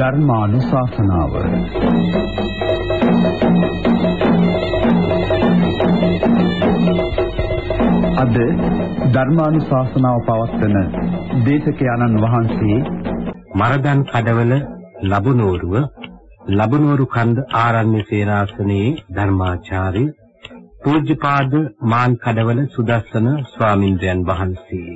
ධර්මානුශාසනාව. අද ධර්මානුශාසනාව පවත්වන දේශකයන්න් වහන්සේ මරදන් කඩවල ලබනෝරුව ලබනෝරු කන්ද ආරණ්‍ය සේනාසනයේ ධර්මාචාර්ය පූජ්‍යපාද මාන් කඩවල සුදස්සන ස්වාමින්ද්‍රයන් වහන්සේ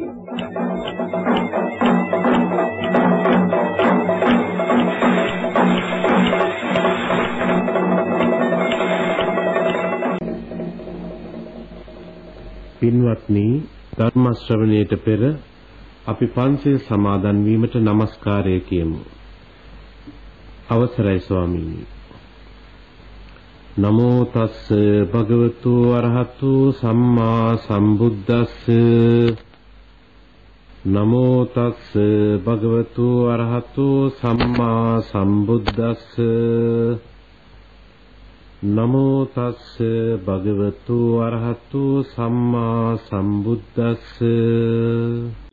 පින්වත්නි ධර්ම ශ්‍රවණයට පෙර අපි පන්සිල් සමාදන් වීමට নমස්කාරය කියමු. අවසරයි ස්වාමීනි. නමෝ තස්ස භගවතු අරහතු සම්මා සම්බුද්දස්ස. නමෝ තස්ස භගවතු අරහතු සම්මා සම්බුද්දස්ස. නමෝ තස්ස භගවතු අරහතු සම්මා සම්බුද්දස්ස.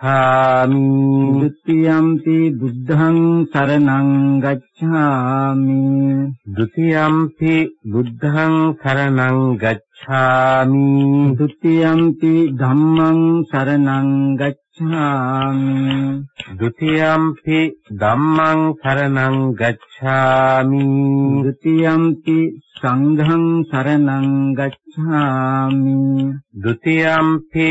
ගච්ඡාමි। द्वितीयंपि बुद्धं शरणं गच्छामि द्वितीयंपि बुद्धं शरणं गच्छामि द्वितीयंपि धम्मं शरणं गच्छामि द्वितीयंपि धम्मं शरणं गच्छामि द्वितीयंपि सङ्घं शरणं गच्छामि द्वितीयंपि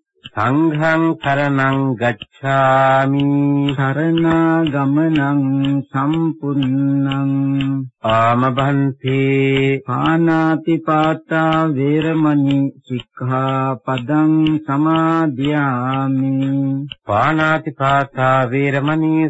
සංඝං කරණං ගච්ඡාමි। සරණාගමනං සම්පුන්නං ආමභන්තේ පානාති පාතා වේරමණී සික්ඛාපදං සමාදියාමි। පානාති පාතා වේරමණී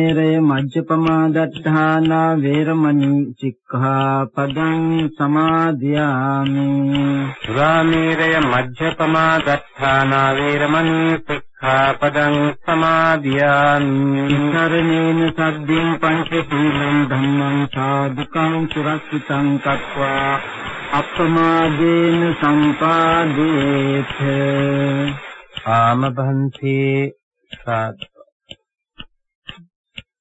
සුරාමේරය මජ්ජපමා දත්තානා වේරමණී සික්ඛාපදං සමාදියාමි. සුරාමේරය මජ්ජපමා දත්තානා වේරමණී සික්ඛාපදං සමාදියාමි. සරණේන සද්දින් පංචශීලං ධම්මං සාදුකං සුරක්ෂිතං කତ୍වා අප්‍රමාදේන සම්පාදේත. ආමභන්තේ සාදු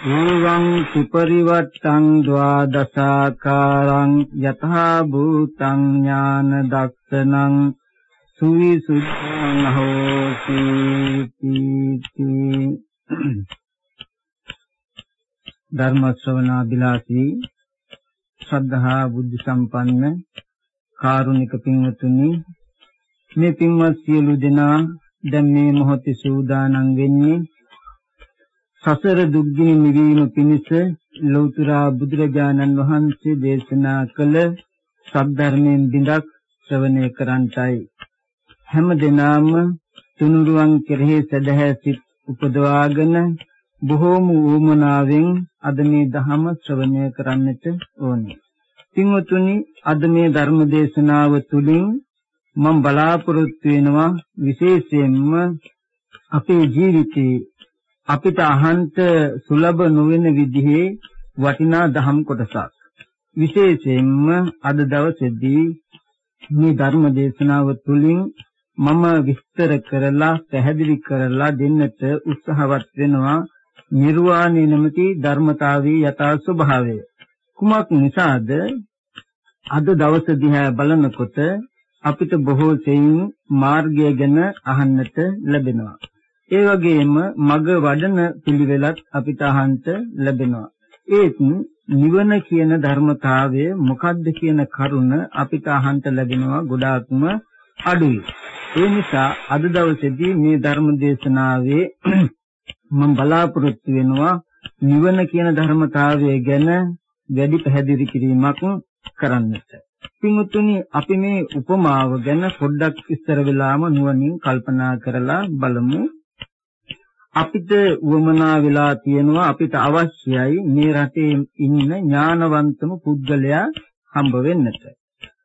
ඌවං සුපරිවට්ටං ද්වාදසාකාරං යථා භූතං ඥාන දක්ෂණං සුවිසුද්ධං හෝති ධර්ම ශ්‍රවණාබිලාසී ශ්‍රද්ධහා බුද්ධ සම්පන්න කාරුණික පින්වතුනි මේ පින්වත් සියලු දෙනා දැන් මේ මොහොතේ සූදානම් වෙන්නේ සසර දුක්ගිනි නිවීම පිණිස ලෞතර බුදුරජාණන් වහන්සේ දේශනා කළ සද්ධර්මයෙන් බිඳක් ශ්‍රවණය කරන්ටයි හැම දිනාම තුනුරුවන් කෙරෙහි සදහැ සිත් උපදවාගෙන බොහෝම ඌමනාවෙන් අද මේ ධහම ශ්‍රවණය කරන්නට ඕනේ. පින්වතුනි අද මේ ධර්ම දේශනාව තුළින් මම බලාපොරොත්තු වෙනවා විශේෂයෙන්ම අපේ ජීවිතේ අපිට අහන්ත සුලභ නොවන විදිහේ වටිනා දහම් කොටසක්. විශේෂයෙන්ම අද දවසේදී මේ ධර්ම දේශනාව තුළින් මම විස්තර කරලා පැහැදිලි කරලා දෙන්නට උත්සාහවත් වෙනවා නිර්වාණය නැමැති ධර්මතාවයේ යථා ස්වභාවය. කුමක් නිසාද අද දවස දිහා බලනකොට අපිට බොහෝ සෙයින් මාර්ගය ගැන අහන්නට ලැබෙනවා. ඒ වගේම මග වඩන පිළිවෙලත් අපිට අහන්නට ලැබෙනවා. ඒත් නිවන කියන ධර්මතාවය මොකක්ද කියන කරුණ අපිට අහන්නට ලැබෙනවා ගොඩාක්ම අඩුයි. ඒ නිසා අද දවසේදී මේ ධර්ම දේශනාවේ මම බලාපොරොත්තු වෙනවා නිවන කියන ධර්මතාවය ගැන වැඩි පැහැදිලි කිරීමක් කරන්නට. පින්වත්නි අපි මේ උපමාව ගැන පොඩ්ඩක් ඉස්සර වෙලාම නුවණින් කල්පනා කරලා බලමු. අපිට උවමනා වෙලා තියෙනවා අපිට අවශ්‍යයි මේ රටේ ඉන්න ඥානවන්තම පුද්ගලයා හම්බ වෙන්නට.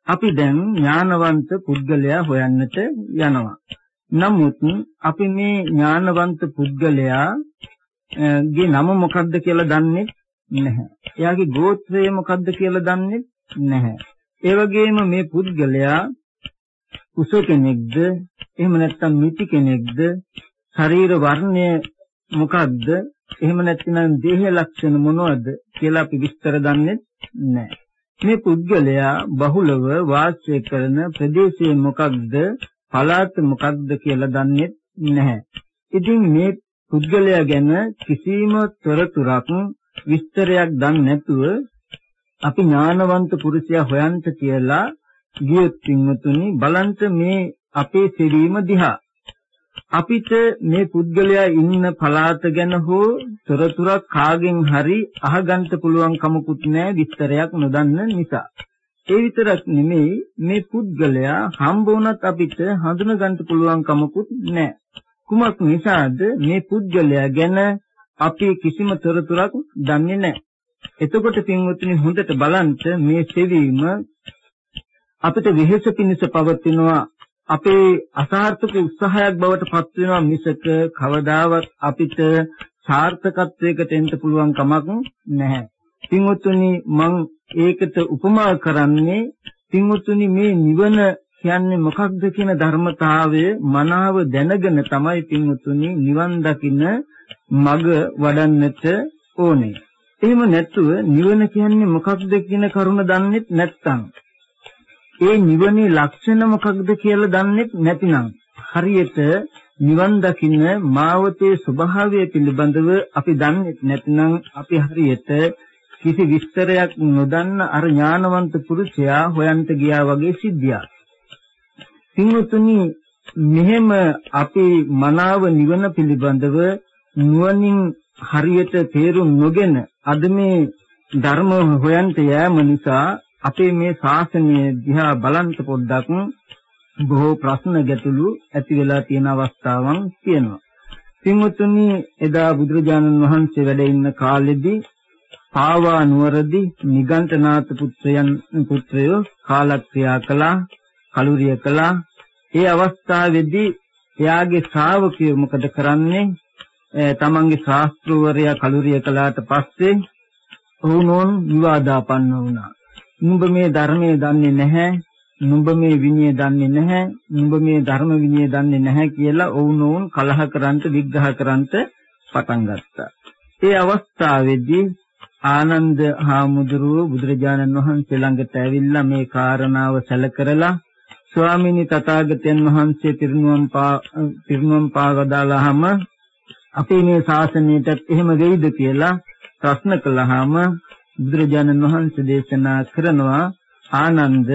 අපි දැන් ඥානවන්ත පුද්ගලයා හොයන්නට යනවා. නමුත් අපි මේ ඥානවන්ත පුද්ගලයා ගේ නම මොකක්ද කියලා දන්නේ නැහැ. එයාගේ ගෝත්‍රය මොකක්ද කියලා දන්නේ නැහැ. ඒ වගේම මේ පුද්ගලයා කුස කෙනෙක්ද එහෙම නැත්නම් මිටි කෙනෙක්ද ශරීර වර්ණය මොකක්ද එහෙම නැත්නම් දේහ ලක්ෂණ මොනවද කියලා අපි විස්තර දන්නේ නැහැ. මේ පුද්ගලයා බහුලව වාසය කරන ප්‍රදේශය මොකක්ද පළාත මොකක්ද කියලා දන්නේ නැහැ. ඉතින් මේ පුද්ගලයා ගැන කිසිම තොරතුරක් විස්තරයක් දන්නේ නැතුව අපි ඥානවන්ත පුරුෂයා හොයන්ට කියලා ගියොත් පින්වතුනි බලන්ත මේ අපේ සිරීම දිහා අපිට මේ පුද්ගලයා ඉන්න පළාත ගැන හෝ තොරතුරක් කාගෙන් හරි අහගන්න පුළුවන් කමකුත් නැහැ විස්තරයක් නොදන්න නිසා. ඒ විතරක් නෙමෙයි මේ පුද්ගලයා හම්බ වුණත් අපිට හඳුන ගන්න පුළුවන් කමකුත් නැහැ. කුමක් නිසාද මේ පුද්ගලයා ගැන අපි කිසිම තොරතුරක් දන්නේ නැහැ. එතකොට පින්වත්නි හොඳට බලන්න මේ සෙවීම අපිට වෙහෙස පිණිස පවතිනවා අපේ අසාර්ථක උත්සාහයක් බවට පත් වෙනවා මිසක කවදාවත් අපිට සාර්ථකත්වයකට එන්න පුළුවන් කමක් නැහැ. පින්වත්නි මම ඒකට උපමා කරන්නේ පින්වත්නි මේ නිවන කියන්නේ මොකක්ද කියන ධර්මතාවය මනාව දැනගෙන තමයි පින්වත්නි නිවන් දකින්න මඟ වඩන්නට ඕනේ. එහෙම නැතුව නිවන කියන්නේ මොකක්ද කියන කරුණ දන්නේ නැත්නම් ඒ නිවනේ ලක්ෂණ මොකක්ද කියලා දන්නේ නැතිනම් හරියට නිවන් දකින්න මාවතේ ස්වභාවය පිළිබඳව අපි දන්නේ නැතිනම් අපි හරියට කිසි විස්තරයක් නොදන්න අර ඥානවන්ත පුරුෂයා හොයන්ට ගියා වගේ සිද්ධියක්. පින්වතුනි මෙහෙම අපි මනාව නිවන පිළිබඳව නුවණින් හරියට තේරුම් නොගෙන අද මේ ධර්ම හොයන්ට යෑම නිසා අපේ මේ ශාසනය දිහා බලන්න පොඩ්ඩක් බොහෝ ප්‍රශ්න ගැටලු ඇති වෙලා තියෙන අවස්ථාවන් තියෙනවා. පින්වතුනි එදා බුදුරජාණන් වහන්සේ වැඩ ඉන්න කාලෙදී පාවා නුවරදී නිගණ්ඨනාථ පුත්‍රයන් පුත්‍රයෝ කාලක්‍රියා කළා, කලුරිය කළා. ඒ අවස්ථාවේදී එයාගේ ශ්‍රාවකයෝ මොකද කරන්නේ? තමන්ගේ ශාස්ත්‍රවරයා කලුරිය කළාට පස්සේ ඔවුනෝන් විවාදාපන්න වුණා. නුඹ මේ ධර්මයේ දන්නේ නැහැ නුඹ මේ විනය දන්නේ නැහැ නුඹ මේ ධර්ම විනය දන්නේ නැහැ කියලා ඔවුනෝන් කලහ කරන්ට විග්‍රහ කරන්ට පටන් ගත්තා. ඒ අවස්ථාවේදී ආනන්ද හාමුදුරුව බුදුරජාණන් වහන්සේ ළඟට ඇවිල්ලා මේ කාරණාව සැලකරලා ස්වාමීනි තථාගතයන් වහන්සේ තිරුනුවම් පා තිරුනුවම් පාවදාලාම අපේ මේ ශාසනයටත් එහෙම වෙයිද කියලා ප්‍රශ්න කළාම බුදුරජාණන් වහන්සේ දේශනා කරනවා ආනන්ද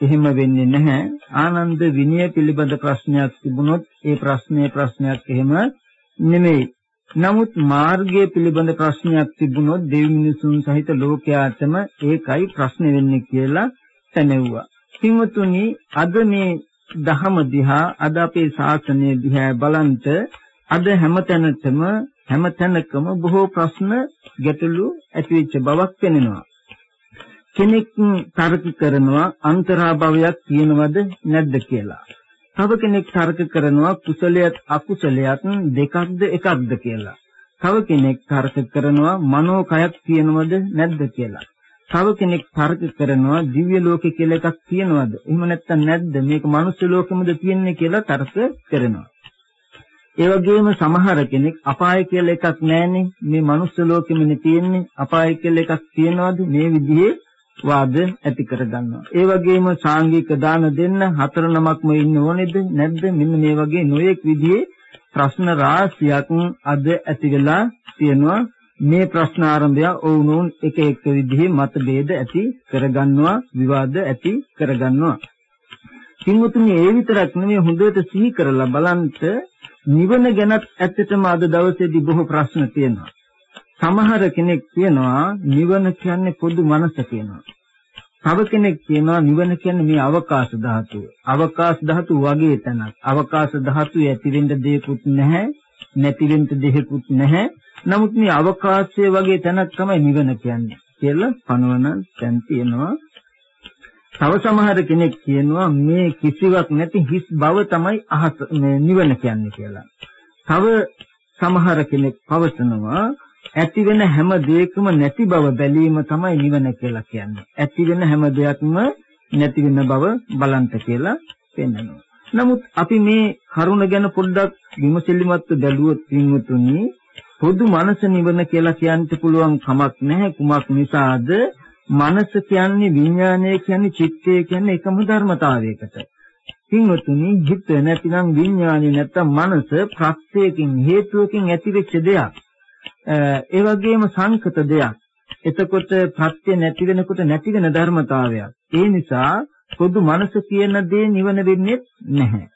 එහෙම වෙන්නේ නැහැ. ආනන්ද විනය පිළිබඳ ප්‍රශ්නයක් තිබුණොත් ඒ ප්‍රශ්නේ ප්‍රශ්නයක් එහෙම නෙමෙයි. නමුත් මාර්ගය පිළිබඳ ප්‍රශ්නයක් තිබුණොත් දෙවි මිනිසුන් සහිත ලෝකයාටම ඒකයි ප්‍රශ්න වෙන්නේ කියලා තැනෙව්වා. පින්වතුනි අද මේ දහම දිහා අද අපේ ශාසනය දිහා බලන්ට අද හැමතැනටම හැමතැනකම බොහෝ ප්‍රශ්න ගැටලු ඇතිවෙච්ච බවක් පෙනෙනවා. කෙනෙක් තර්ක කරනවා අන්තරාභවයක් තියෙනවද නැද්ද කියලා. තව කෙනෙක් තර්ක කරනවා කුසලයක් අකුසලයක් දෙකක්ද එකක්ද කියලා. තව කෙනෙක් තර්ක කරනවා මනෝකයක් තියෙනවද නැද්ද කියලා. තව කෙනෙක් තර්ක කරනවා දිව්‍ය ලෝකේ කියලා එකක් තියෙනවද? එහෙම නැත්නම් නැද්ද? මේක මනුස්ස ලෝකෙමද තියෙන්නේ කියලා තර්ක කරනවා. ඒ වගේම සමහර කෙනෙක් අපාය කියලා එකක් නැහැනේ. මේ මනුස්ස ලෝකෙමනේ තියෙන්නේ. අපාය කියලා එකක් තියනවද? මේ විදිහේ වාද ඇති කරගන්නවා. ඒ වගේම සාංගික දාන දෙන්න හතර නමක්ම ඉන්න ඕනේද නැද්ද? මෙන්න මේ වගේ නොයෙක් විදිහේ ප්‍රශ්න රාශියක් අද ඇති වෙලා තියෙනවා. මේ ප්‍රශ්න ආරම්භය ඔවුනොන් එක එක විදිහේ මතභේද ඇති කරගන්නවා, විවාද ඇති කරගන්නවා. කින්වතුනි ඒ විතරක් නෙමෙයි හොඳට සිහි කරලා බලන්ට නිවන ගැනත් ඇත්තටම අද දවසේදී බොහෝ ප්‍රශ්න තියෙනවා. සමහර කෙනෙක් කියනවා නිවන කියන්නේ පොදු මනස කියනවා. තව කෙනෙක් කියනවා නිවන කියන්නේ මේ අවකාශ ධාතුව. අවකාශ ධාතුව වගේ තැනක්. අවකාශ ධාතුවේ ඇති වෙන්න දෙයක්වත් නැහැ, නැති වෙන්න දෙයක්වත් නැහැ. නමුත් මේ අවකාශය වගේ තැනක් තමයි නිවන කියන්නේ කියලා පනවන තැන් තියෙනවා. තව සමහර කෙනෙක් කියනවා මේ කිසිවක් නැති හිස් බව තමයි අහස නිවන කියන්නේ කියලා. තව සමහර කෙනෙක් පවසනවා ඇති වෙන හැම දෙයකම නැති බව බැලීම තමයි නිවන කියලා කියන්නේ. ඇති වෙන හැම දෙයක්ම නැති වෙන බව බලන්ත කියලා පෙන්වනවා. නමුත් අපි මේ කරුණ ගැන පොඩ්ඩක් විමසිලිමත්ව බැලුවොත් වින්තුනි පොදු මනස නිවන කියලා කියන්න පුළුවන් කමක් නැහැ. කුමක් නිසාද? මනස කියන්නේ විඥානය කියන්නේ චිත්තය කියන්නේ එකම ධර්මතාවයකට. පින්වතුනි හිත නැතිනම් විඥානය නැත්තම් මනස ප්‍රත්‍යයෙන් හේතුවකින් ඇතිවෙච්ච දෙයක්. ඒ වගේම සංකත දෙයක්. එතකොට ප්‍රත්‍ය නැති වෙනකොට නැති වෙන ධර්මතාවයක්. ඒ නිසා පොදු මනස කියන දේ නිවන වෙන්නේ නැහැ.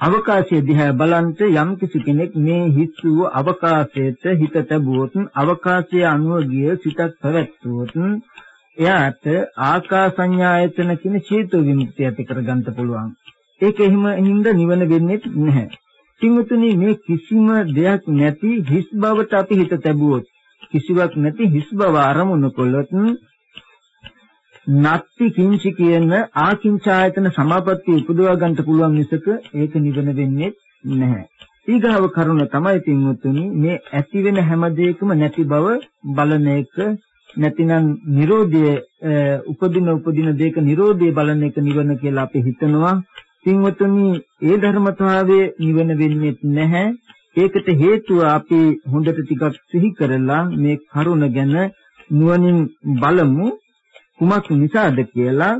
අවකාශයේ දිහා බලන්ට යම් කිසි කෙනෙක් මේ හිස් වූ අවකාශයට හිත තැබුවොත් අවකාශයේ අනුව ගිය සිතක් පැවැත්වුවොත් එයාට ආකාසඤ්ඤායතන කියන චේතු විමුක්තිය ඇති කරගන්න පුළුවන්. ඒක එහෙම හින්දා නිවන වෙන්නේ නැහැ. පින්වතුනි මේ කිසිම දෙයක් නැති හිස් බවට අපි හිත තැබුවොත් කිසිවක් නැති හිස් බව අරමුණු කළොත් නත්ති කිංචි කියන ආකින්චායතන සමාපත්තිය උපදවා ගන්න පුළුවන් මිසක ඒක නිවන වෙන්නේ නැහැ. ඊගාව කරුණ තමයි පින්වතුනි මේ ඇති වෙන හැම දෙයකම නැති බව බලන එක නැතිනම් Nirodhe උපදින උපදින දෙයක Nirodhe බලන එක නිවන කියලා අපි හිතනවා පින්වතුනි ඒ ධර්මතාවයේ නිවන වෙන්නේ නැහැ. ඒකට හේතුව අපි හොඳට ටිකක් සිහි කරලා මේ කරුණ ගැන නුවණින් බලමු කුමක් නිසාද කියලා.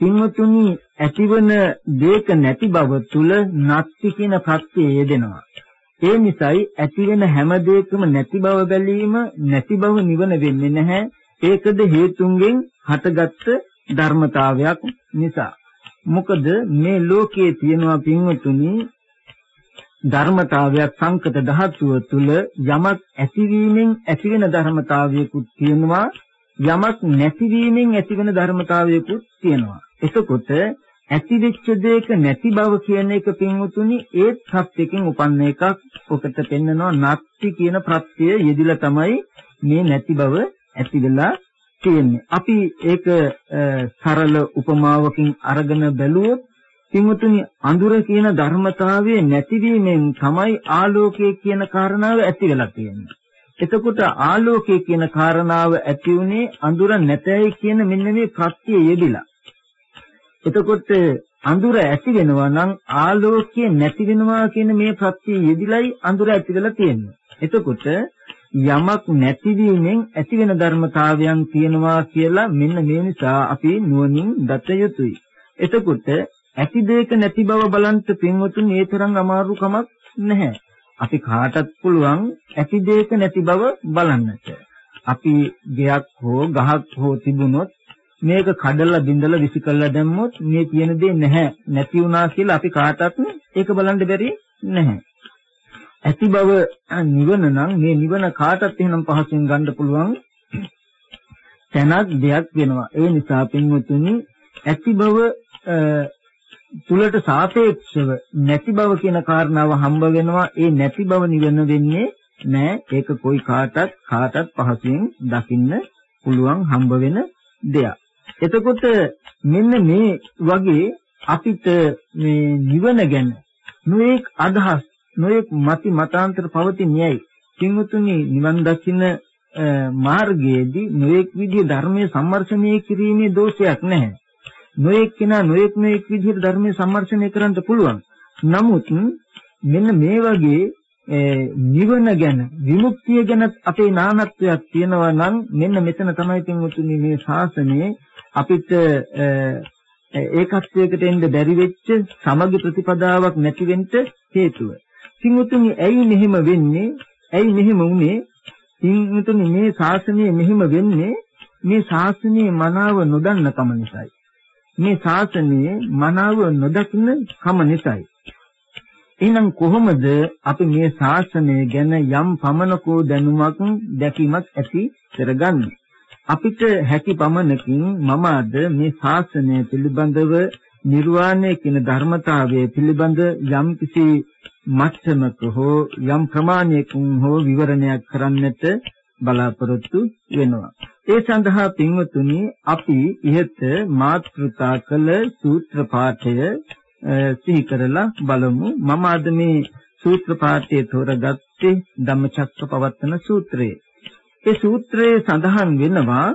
පින්වතුනි ඇතිවන දේක නැති බව තුල නැති කියන ප්‍රත්‍යය යෙදෙනවා. ඒ නිසායි ඇතිවෙන හැම දෙයකම නැති බව බැලීම නැති බව නිවන වෙන්නේ නැහැ. ඒකද හේතුන්ගෙන් හටගත්ත ධර්මතාවයක් නිසා. මොකද මේ ලෝකයේ තියෙනවා පින්වතුනි ධර්මතාවයක් සංකත ධාතුව තුල යමක් ඇතිවීමෙන් ඇතිවෙන ධර්මතාවයකුත් තියෙනවා යමක් නැතිවීමෙන් ඇතිවෙන ධර්මතාවයකුත් තියෙනවා එතකොට ඇතිවෙච්ච දෙයක නැති බව කියන එක පින්වතුනි ඒ සත්‍යකින් උපන්න එකක් ඔකට පෙන්නනවා නැති කියන ප්‍රත්‍යය යෙදිලා තමයි මේ නැති බව ඇති වෙලා තියෙන්නේ. අපි ඒක සරල උපමාවකින් අරගෙන බැලුවොත් පින්වතුනි අඳුර කියන ධර්මතාවයේ නැතිවීමෙන් තමයි ආලෝකය කියන කාරණාව ඇති වෙලා තියෙන්නේ. එතකොට ආලෝකය කියන කාරණාව ඇති උනේ අඳුර නැතයි කියන මෙන්න මේ ප්‍රත්‍ය යෙදිලා. එතකොට අඳුර ඇති වෙනවා නම් ආලෝකය නැති වෙනවා කියන මේ ප්‍රත්‍ය යෙදිලයි අඳුර ඇති වෙලා තියෙන්නේ. එතකොට යමක් නැතිවීමෙන් ඇතිවෙන ධර්මතාවයන් තියෙනවා කියලා මෙන්න මේ නිසා අපි නුවණින් දත යුතුයි. එතකොට ඇති දෙයක නැති බව බලන්ට පින්වතුන් ඒ තරම් අමාරු කමක් නැහැ. අපි කාටත් පුළුවන් ඇති දෙයක නැති බව බලන්නට. අපි ගයක් හෝ ගහක් හෝ තිබුණොත් මේක කඩලා බින්දලා විසි කළා දැම්මොත් මේ තියෙන දේ නැහැ නැති වුණා කියලා අපි කාටවත් ඒක බලන්න බැරි නැහැ. ඇති බව නිවන නම් මේ නිවන කාටත් එහෙනම් පහසුවෙන් ගන්න පුළුවන් තැනක් දෙයක් වෙනවා. ඒ නිසා පින්වතුනි ඇති බව තුලට සාපේක්ෂව නැති බව කියන කාරණාව හම්බ වෙනවා. ඒ නැති බව නිවන වෙන්නේ නෑ. ඒක કોઈ කාටත් කාටත් පහසුවෙන් දකින්න පුළුවන් හම්බ වෙන දෙයක්. එතකොට මෙන්න මේ වගේ අපිට මේ නිවන ගැන නොඑක් අදහස් නොඑක් මති මතාන්තර පවතිනේයි කිංගුතුනි නිවන් දකින්න මාර්ගයේදී නොඑක් විදිහේ ධර්මයේ සම්මර්ෂණය කිරීමේ දෝෂයක් නැහැ. නොඑක් කෙනා නොඑක් නොඑක් විදිහේ ධර්මයේ සම්මර්ෂණය කරන්න පුළුවන්. නමුත් මෙන්න මේ වගේ නිවන ගැන විමුක්තිය ගැන අපේ නානත්වයක් තියෙනවා නම් මෙන්න මෙතන තමයි පින්වතුනි මේ ශාසනයේ අපිට ඒකත්වයකට එන්න බැරි වෙච්ච සමගි ප්‍රතිපදාවක් නැති වෙන්න හේතුව. පින්වතුනි ඇයි මෙහෙම වෙන්නේ? ඇයි මෙහෙම වුනේ? පින්වතුනි මේ ශාසනය මෙහෙම වෙන්නේ මේ ශාසනයේ මනාව නොදන්න කම නිසායි. මේ ශාසනයේ මනාව නොදකින්න කම නිසායි. එහෙනම් කොහොමද අපි මේ ශාසනය ගැන යම් පමණකෝ දැනුමක් දැකීමක් ඇති කරගන්නේ? අපිට හැකි පමණකින් මම අද මේ ශාසනය පිළිබඳව නිර්වාණය කියන ධර්මතාවය පිළිබඳ යම් කිසි මට්ටමක හෝ යම් ප්‍රමාණයකින් හෝ විවරණයක් කරන්නට බලාපොරොත්තු වෙනවා. ඒ සඳහා පින්වතුනි අපි ඉහත මාතෘකා කළ සූත්‍ර පාඨය සිහි කරලා බලමු. මම අද මේ සූත්‍ර පාඨය තෝරගත්තේ ධම්මචක්කපවත්තන සූත්‍රය. ඒ සූත්‍රයේ සඳහන් වෙනවා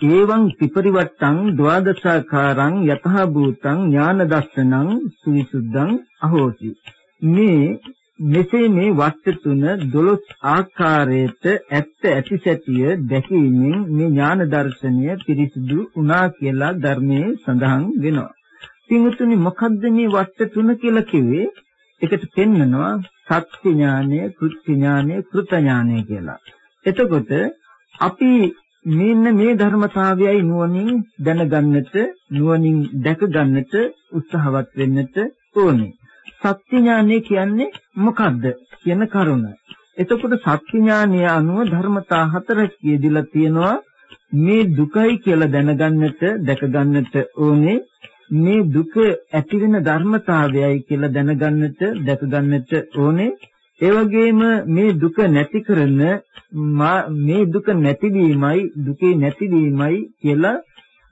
ඒවං පිපරිවට්ටං ද්වාදශාකාරං යතහ භූතං ඥාන දස්සනං සවිසුද්ධං අහෝසි මේ මෙසේ මේ වස්තු තුන 12 ආකාරයට ඇත්ත ඇති සැටිය දැකීමෙන් මේ ඥාන දර්ශනය පිරිසිදු වුණා කියලා ධර්මයේ සඳහන් වෙනවා. පින්තුනි මොකද්ද මේ වස්තු තුන කියලා කිව්වේ? එකට පෙන්නනවා සත්‍ය ඥානය, කෘත්‍ය ඥානය, කෘත ඥානය කියලා. එතකොට අපි මෙන්න මේ ධර්මතාවයයි නුවණින් දැනගන්නට, නුවණින් දැක ගන්නට උත්සාහවත් වෙන්නට ඕනේ. සත්‍ය ඥානය කියන්නේ මොකද්ද කියන කරුණ. එතකොට සත්‍ය ඥානය අනුව ධර්මතා හතරක් කියදිලා තියෙනවා. මේ දුකයි කියලා දැනගන්නට දැකගන්නට ඕනේ. මේ දුක ඇති වෙන ධර්මතාවයයි කියලා දැනගන්නට දැකගන්නට ඕනේ. ඒ වගේම මේ දුක නැති කරන මේ දුක නැතිවීමයි දුකේ නැතිවීමයි කියලා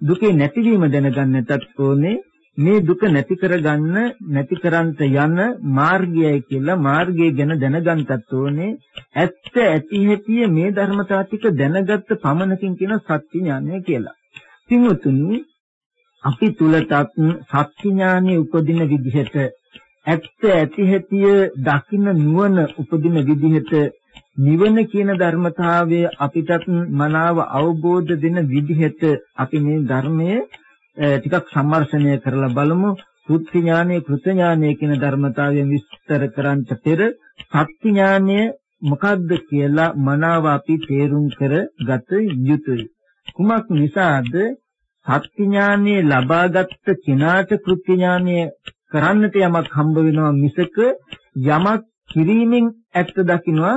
දුකේ නැතිවීම දැනගන්නටත් ඕනේ. මේ දුක නැති කරගන්න නැති කරන්ට යන මාර්ගයයි කියලා මාර්ගය ගැන දැනගන්නත් ඕනේ ඇත්ත ඇති හැටි මේ ධර්මතා ටික දැනගත්ත පමණකින් කියන සත්‍ය ඥානය කියලා. පින්වතුනි අපි තුලටත් සත්‍ය ඥානෙ උපදින විදිහට ඇත්ත ඇති හැටි දකින්න නුවණ උපදින විදිහට නිවන කියන ධර්මතාවය අපිටත් මනාව අවබෝධ වෙන විදිහට අපි මේ ධර්මයේ ටිකක් සම්මර්ෂණය කරලා බලමු කෘත්‍ය ඥානයේ කෘත ඥානයේ කියන ධර්මතාවයෙන් විස්තර කරන්ට පෙර සත්‍ය ඥානය මොකක්ද කියලා මනාව අපි තේරුම් කරගත යුතුයි. කුමක් නිසාද සත්‍ය ඥානය ලබාගත් කෙනාට කෘත්‍ය ඥානය කරන්නට යමක් හම්බ වෙනවා මිසක යමක් කිරීමෙන් ඇත්ත දකින්නවා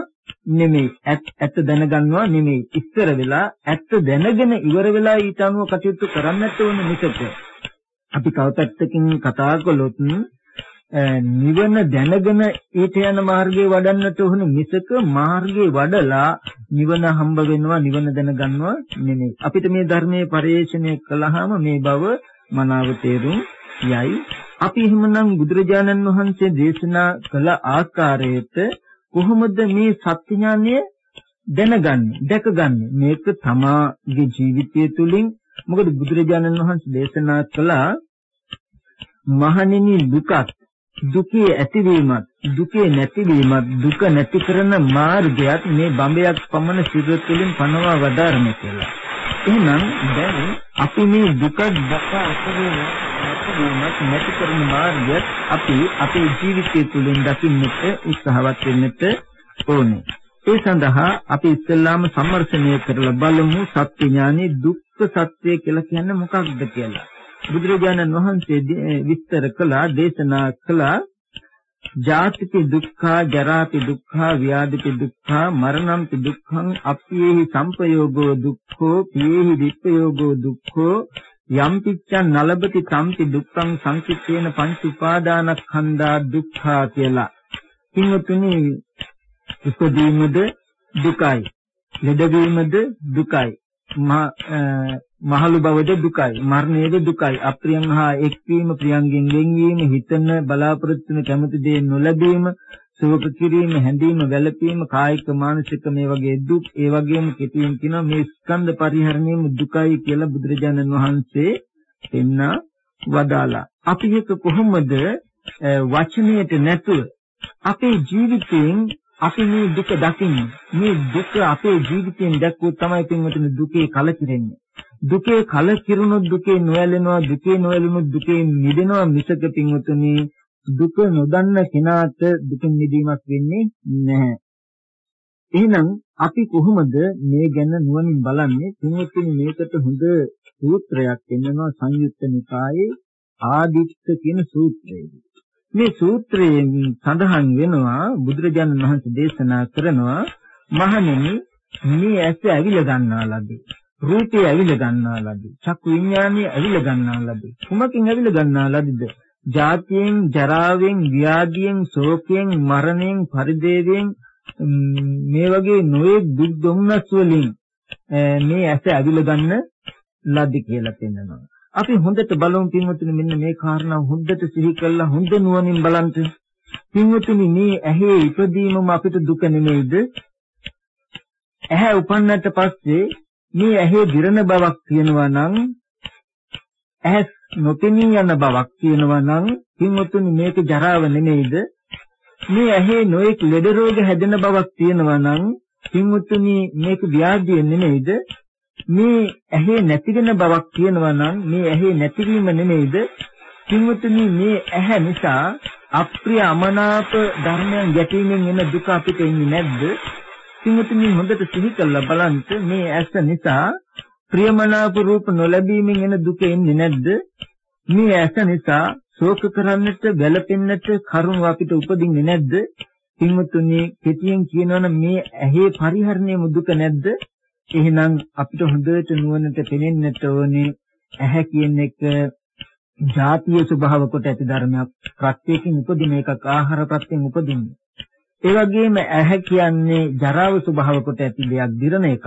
නෙමෙයි. ඇත්ත දැනගන්නවා නෙමෙයි. ඉස්සර වෙලා ඇත්ත දැනගෙන ඉවර වෙලා ඊට අනුව කටයුතු කරන්නත් ඕන මිසක. අපි කවපැත්තකින් කතා කළොත් නිවන දැනගෙන ඊට යන මාර්ගයේ වඩන්නට ඕන මිසක මාර්ගයේ වඩලා නිවන හම්බ වෙනවා නිවන දැනගන්නවා නෙමෙයි. අපිට මේ ධර්මයේ පරිශ්‍රණය කළාම මේ බව මනාව තේරුම් යයි. අපි එහෙමනම් බුදුරජාණන් වහන්සේ දේශනා කළ ආකාරයට කොහොමද මේ සත්‍ය ඥානය දැනගන්නේ දැකගන්නේ මේක තමාගේ ජීවිතය තුළින් මොකද බුදුරජාණන් වහන්සේ දේශනා කළා මහණෙනි දුකත් දුකේ ඇතිවීමත් දුකේ නැතිවීමත් දුක නැති කරන මාර්ගයත් මේ බඹයක් පමණ සිර තුළින් පනවා වදාරන කියලා. එහෙනම් දැන් අපි මේ දුක දැක අසරේ නැතිවීමත් නැති කරන මාර්ගයත් අපි අපේ ජීවිතය තුළින් දකින්නට උත්සාහවත් වෙන්නට ඕනේ. ඒ සඳහා අපි ඉස්සෙල්ලාම සම්මර්ෂණය කරලා බලමු සත්‍ය ඥානෙ දුක්ඛ සත්‍ය කියලා කියන්නේ මොකක්ද කියලා. බුදුරජාණන් වහන්සේ විස්තර කළා දේශනා කළා ජාතිපි දුක්ඛා ජරාපි දුක්ඛා ව්‍යාධිපි දුක්ඛා මරණම්පි දුක්ඛං අප්පියේහි සම්පයෝගෝ දුක්ඛෝ පියේහි විප්පයෝගෝ දුක්ඛෝ යම් පිච්ඡන් නලබති තම්පි දුක්ඛං සංකිට්ඨේන පංච උපාදානස්කන්ධා දුක්ඛා කියලා. කින්වතුනි ඉපදීමද දුකයි. ලෙඩවීමද දුකයි. මහලු බවද දුකයි මරණයද දුකයි අප්‍රියං හා එක්වීම ප්‍රියංගෙන් වෙන්වීම හිතන බලාපොරොත්තු වෙන කැමති දේ නොලැබීම සුවප කිරීම හැඳීම වැළපීම කායික මානසික මේ වගේ දුක් ඒ වගේම කෙටියෙන් කියනවා මේ ස්කන්ධ පරිහරණයම දුකයි කියලා බුදුරජාණන් වහන්සේ පෙන්නා වදාලා අපි එක කොහොමද වචනයට නැතුව අපේ ජීවිතයෙන් අපි මේ දුක දකින්නේ? මේ දුක අපේ ජීවිතයෙන් දැක්වුවොත් තමයි පින්වතුනි දුකේ කලකිරෙන්නේ. දුකේ කලකිරුණොත් දුකේ නොයැලෙනවා දුකේ නොයැලුණොත් දුකේ මිදෙනවා මිසක පින්වතුනි දුක නොදන්න කෙනාට දුකින් මිදීමක් වෙන්නේ නැහැ එහෙනම් අපි කොහොමද මේ ගැන නුවණින් බලන්නේ පින්වතුනි මේකට හොඳ සූත්‍රයක් එන්නවා සංයුත්ත නිකායේ ආදිත්ත කියන සූත්‍රය. මේ සූත්‍රයෙන් සඳහන් වෙනවා බුදුරජාණන් වහන්සේ දේශනා කරනවා මහණෙනි මේ ඇස ඇවිල ගන්නා ලදී. රූපය ඇවිල ගන්නා ලදී. චක්කු විඥානය ඇවිල ගන්නා ලදී. කුමකින් ඇවිල ගන්නා ලදීද? ජාතියෙන්, ජරාවෙන්, ව්‍යාධියෙන්, ශෝකයෙන්, මරණයෙන්, පරිදේවයෙන් මේ වගේ නොයේ දුක් දුම්නස් වලින් මේ ඇස ඇවිල ගන්න ලද්දි කියලා පෙන්නනවා. අපි හොඳට බලමු පින්වතුනි මෙන්න මේ කාරණා හොඳට සිහි කළා හොඳ නුවණින් බලන්න. පින්වතුනි මේ ඇහි ඉපදීමම අපිට දුක නෙමෙයිද? ඇහැ උපන්නට පස්සේ මේ ඇහි දිරන බවක් තියෙනවා නම් ඇහැ නොපෙනී යන බවක් තියෙනවා නම් පින්වතුනි මේක ජරාව නෙමෙයිද? මේ ඇහි නොඑක් ලෙඩ රෝග හැදෙන බවක් තියෙනවා නම් පින්වතුනි මේක ව්‍යාධිය නෙමෙයිද? මේ ඇහි නැති වෙන බවක් තියෙනවා නම් මේ ඇහි නැතිවීම නෙමෙයිද? පින්වතුනි මේ ඇහැ නිසා අප්‍රිය අමනාප ධර්මයන් ගැටීමෙන් එන දුක අපිට එන්නේ නැද්ද? පින්වතුනි හොඳට සිහි කරලා බලන්න. මේ ඇස නිසා ප්‍රියමනාප රූප නොලැබීමෙන් එන දුක එන්නේ නැද්ද? මේ ඇස නිසා ශෝක කරන්නට, වැළපෙන්නට කරුණ අපිට උපදින්නේ නැද්ද? පින්වතුනි කෙටියෙන් කියනවනම් මේ ඇහි පරිහරණයම දුක නැද්ද? එහෙනම් අපිට හොඳට නුවණට පෙනෙන්නට ඕනේ ඇහැ කියන එක ජාතිය ස්වභාව කොට ඇති ධර්මයක් ප්‍රත්‍යයෙන් උපදින එකක් ආහාර ප්‍රත්‍යයෙන් උපදින්නේ ඒ වගේම ඇහැ කියන්නේ ජරාව ස්වභාව කොට ඇති දෙයක් දිරන එකක්.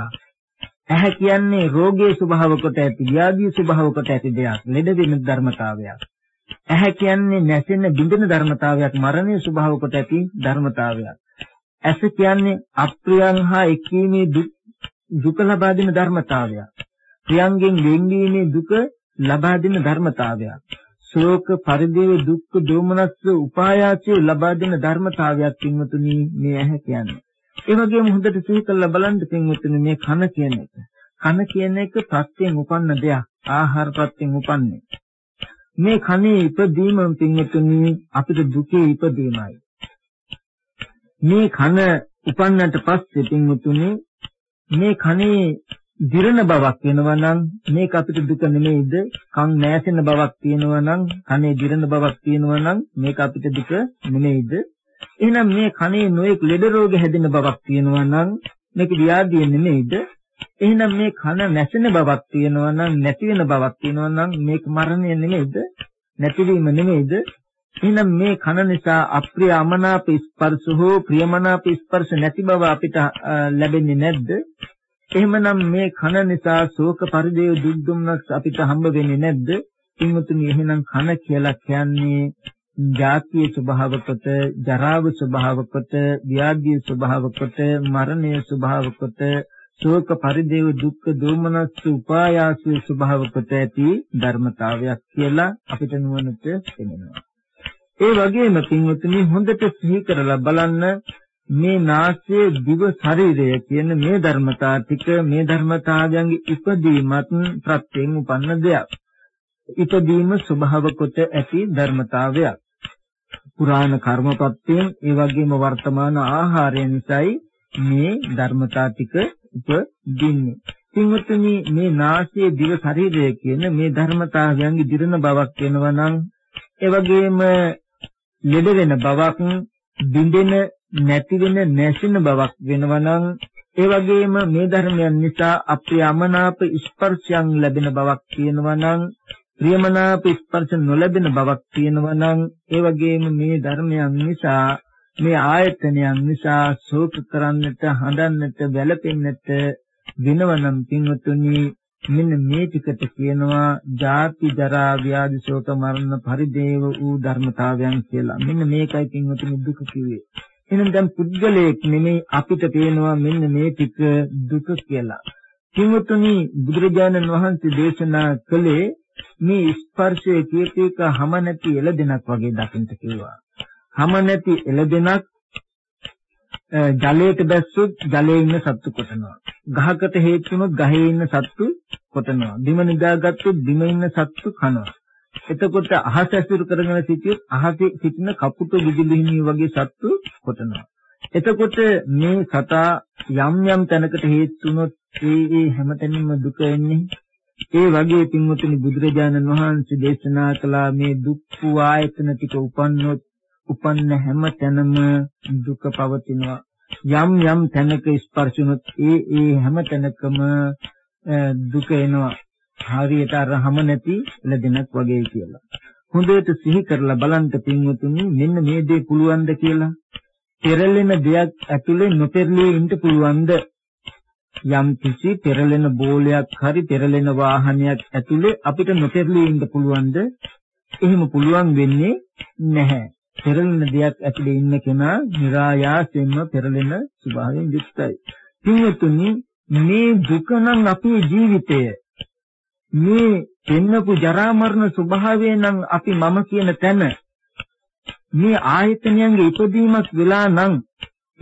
ඇහැ කියන්නේ රෝගයේ ස්වභාව කොට ඇති ව්‍යාධියේ ස්වභාව කොට ඇති දෙයක්. ලෙඩ වෙන ධර්මතාවයක්. ඇහැ කියන්නේ නැසෙන බිඳෙන ධර්මතාවයක් මරණයේ ස්වභාව කොට ඇති ධර්මතාවයක්. ඇස කියන්නේ අප්‍රියං හා එක්වීමේ දුක ලබා දෙන ධර්මතාවයක්. ප්‍රියංගෙන් වෙන්වීමේ දුක ලබා දෙන ධර්මතාවයක්. ශෝක පරිදේව දුක්ඛ දෝමනස්ස උපායාසය ලබා දෙන ධර්මතාවයක් පින්වතුනි මේ ඇහැ කියන්නේ. ඒ වගේම හොඳට සිහි කරලා බලන්න පින්වතුනි මේ කන කියන එක. කන කියන එක ප්‍රත්‍යයෙන් උපන්න දෙයක්. ආහාර ප්‍රත්‍යයෙන් උපන්නේ. මේ කනේ ඉපදීම පින්වතුනි අපිට දුකේ ඉපදීමයි. මේ කන උපන්නට පස්සේ පින්වතුනි මේ කනේ දිරන බවක් වෙනවා නම් මේක අපිට දුක නෙමෙයිද? කන් නැසෙන බවක් තියෙනවා නම්, කනේ දිරන බවක් තියෙනවා නම් මේක අපිට දුක නෙමෙයිද? එහෙනම් මේ කනේ නොයෙක් ලෙඩ රෝග හැදෙන බවක් තියෙනවා නම් මේක ව්‍යාධිය නෙමෙයිද? එහෙනම් මේ කන නැසෙන බවක් තියෙනවා නම්, නැති වෙන බවක් තියෙනවා නම් මේක මරණය නෙමෙයිද? නැතිවීම නෙමෙයිද? එහෙනම් මේ කන නිසා අප්‍රිය අමනාප ස්පර්ශ හෝ ප්‍රියමනාප ස්පර්ශ නැති බව අපිට ලැබෙන්නේ නැද්ද? එහෙමනම් මේ කන නිසා ශෝක පරිදේව දුක් දුම්නස් අපිට හම්බ වෙන්නේ නැද්ද? කිමුතුනි එහෙනම් කන කියලා කියන්නේ ජාතිය ස්වභාව කොට, ජරාව ස්වභාව කොට, ව්‍යාධිය ස්වභාව කොට, මරණය ස්වභාව කොට, ශෝක පරිදේව දුක්ඛ දෝමනස් උපායාස ස්වභාව කොට ඇති ධර්මතාවයක් කියලා අපිට නුවණට පෙනෙනවා. ඒ වගේම පින්වතුනි හොඳට සිහි කරලා බලන්න මේ නාසය දිව ශරීරය කියන මේ ධර්මතා ටික මේ ධර්මතාවයන්ගේ ඉපදීමත් ප්‍රත්‍යයෙන් උපන්න දෙයක්. ඉපදීම ස්වභාව කොට ඇති ධර්මතාවයක්. පුරාණ කර්මපත්‍යයෙන් ඒ වගේම වර්තමාන ආහාරය නිසායි මේ ධර්මතා ටික උපදින්නේ. පින්වත්නි මේ නාසයේ දිව ශරීරය කියන මේ ධර්මතාවයන්ගේ දිරන බවක් වෙනවා නම් ඒ වගේම ලෙඩ වෙන බවක් බින්දෙන නැති වෙන නැසෙන බවක් වෙනවා නම් ඒ වගේම මේ ධර්මයන් නිසා අපේ අමනාප ස්පර්ශයන් ලැබෙන බවක් තියෙනවා නම් ප්‍රියමනාප ස්පර්ශ නොලැබෙන බවක් තියෙනවා නම් ඒ වගේම මේ ධර්මයන් නිසා මේ ආයතනයන් නිසා ශෝක කරන්නට හඬන්නට වැළපෙන්නට වෙනවනම් පින්වතුනි මෙන්න මේ ටිකට කියනවා ජාති ජරා ව්‍යාධි ශෝක මරණ පරිදේව වූ ධර්මතාවයන් කියලා. මෙන්න මේකයි පින්වතුනි දුක කිව්වේ. එහෙනම් දැන් පුද්ගලයෙක් නෙමෙයි අපිට පේනවා මෙන්න මේ ටික දුක කියලා. පින්වතුනි බුදුරජාණන් වහන්සේ දේශනා කළේ මේ ස්පර්ශයේ කීපයක හැම නැති එළදෙනක් වගේ දකින්න කිව්වා. හැම නැති එළදෙනක් ජලයට බැස්සොත් ජලයේ ඉන්න සත්තු කොටනවා. ගහකට හේතුනොත් ගහේ ඉන්න සත්තු කොටනවා. බිම නිදාගත්තොත් බිම ඉන්න සත්තු කනවා. එතකොට අහස ඇසුරු කරගෙන සිටියොත් අහසේ සිටින කපුට විදුලිහිණි වගේ සත්තු කොටනවා. එතකොට මේ සතා යම් යම් තැනකට හේතුනොත් ඒ ඒ හැමතැනම දුක එන්නේ. ඒ වගේ පින්වතුනි බුදුරජාණන් වහන්සේ දේශනා කළා මේ දුක්ඛ ආයතන ටික උපන්නොත් උපන්න හැම තැනම දුක පවතිනවා. යම් යම් තැනක ස්පර්ශුනොත් ඒ ඒ හැම තැනකම දුක එනවා. හරියට අරහම නැති ලැබෙනක් වගේ කියලා. හොඳට සිහි කරලා බලන්න පින්වතුනි මෙන්න මේ දේ පුළුවන්ද කියලා. පෙරලෙන දෙයක් ඇතුලේ නොපෙරළී ඉන්න පුළුවන්ද? යම් කිසි පෙරලෙන බෝලයක් හරි පෙරලෙන වාහනයක් ඇතුලේ අපිට නොපෙරළී ඉන්න පුළුවන්ද? එහෙම පුළුවන් වෙන්නේ නැහැ. පෙරලෙන දෙයක් ඇතුලේ ඉන්න කෙනා નિરાයාසයෙන්ම පෙරලෙන ස්වභාවයෙන් යුක්තයි. පින්වතුනි මේ දුක නම් අපේ ජීවිතය මේ පෙන්නපු ජරා මරණ ස්වභාවය නම් අපි මම කියන තැන මේ ආයතනයන්ගේ ඉපදීමක් වෙලා නම්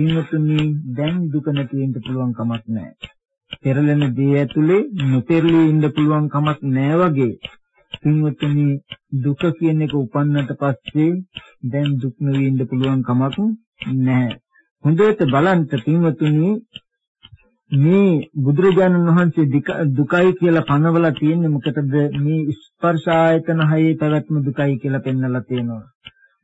පින්වතුනි දැන් දුක නැති වෙන්න පුළුවන් කමක් නැහැ. පෙරලෙන දේ ඇතුලේ නොපෙරළී ඉන්න පුළුවන් කමක් නැහැ වගේ පින්වතුනි දුක කියන එක උපන්නට පස්සේ දැන් දුක් නොවී ඉන්න පුළුවන් කමක් නැහැ. හොඳට බලන්න පින්වතුනි මේ බුදුරජාණන් වහන්සේ දුකයි කියලා පනවලා තියෙන්නේ මොකටද මේ ස්පර්ශ ආයතන හයේ පැවැත්ම දුකයි කියලා පෙන්නලා තියෙනවා.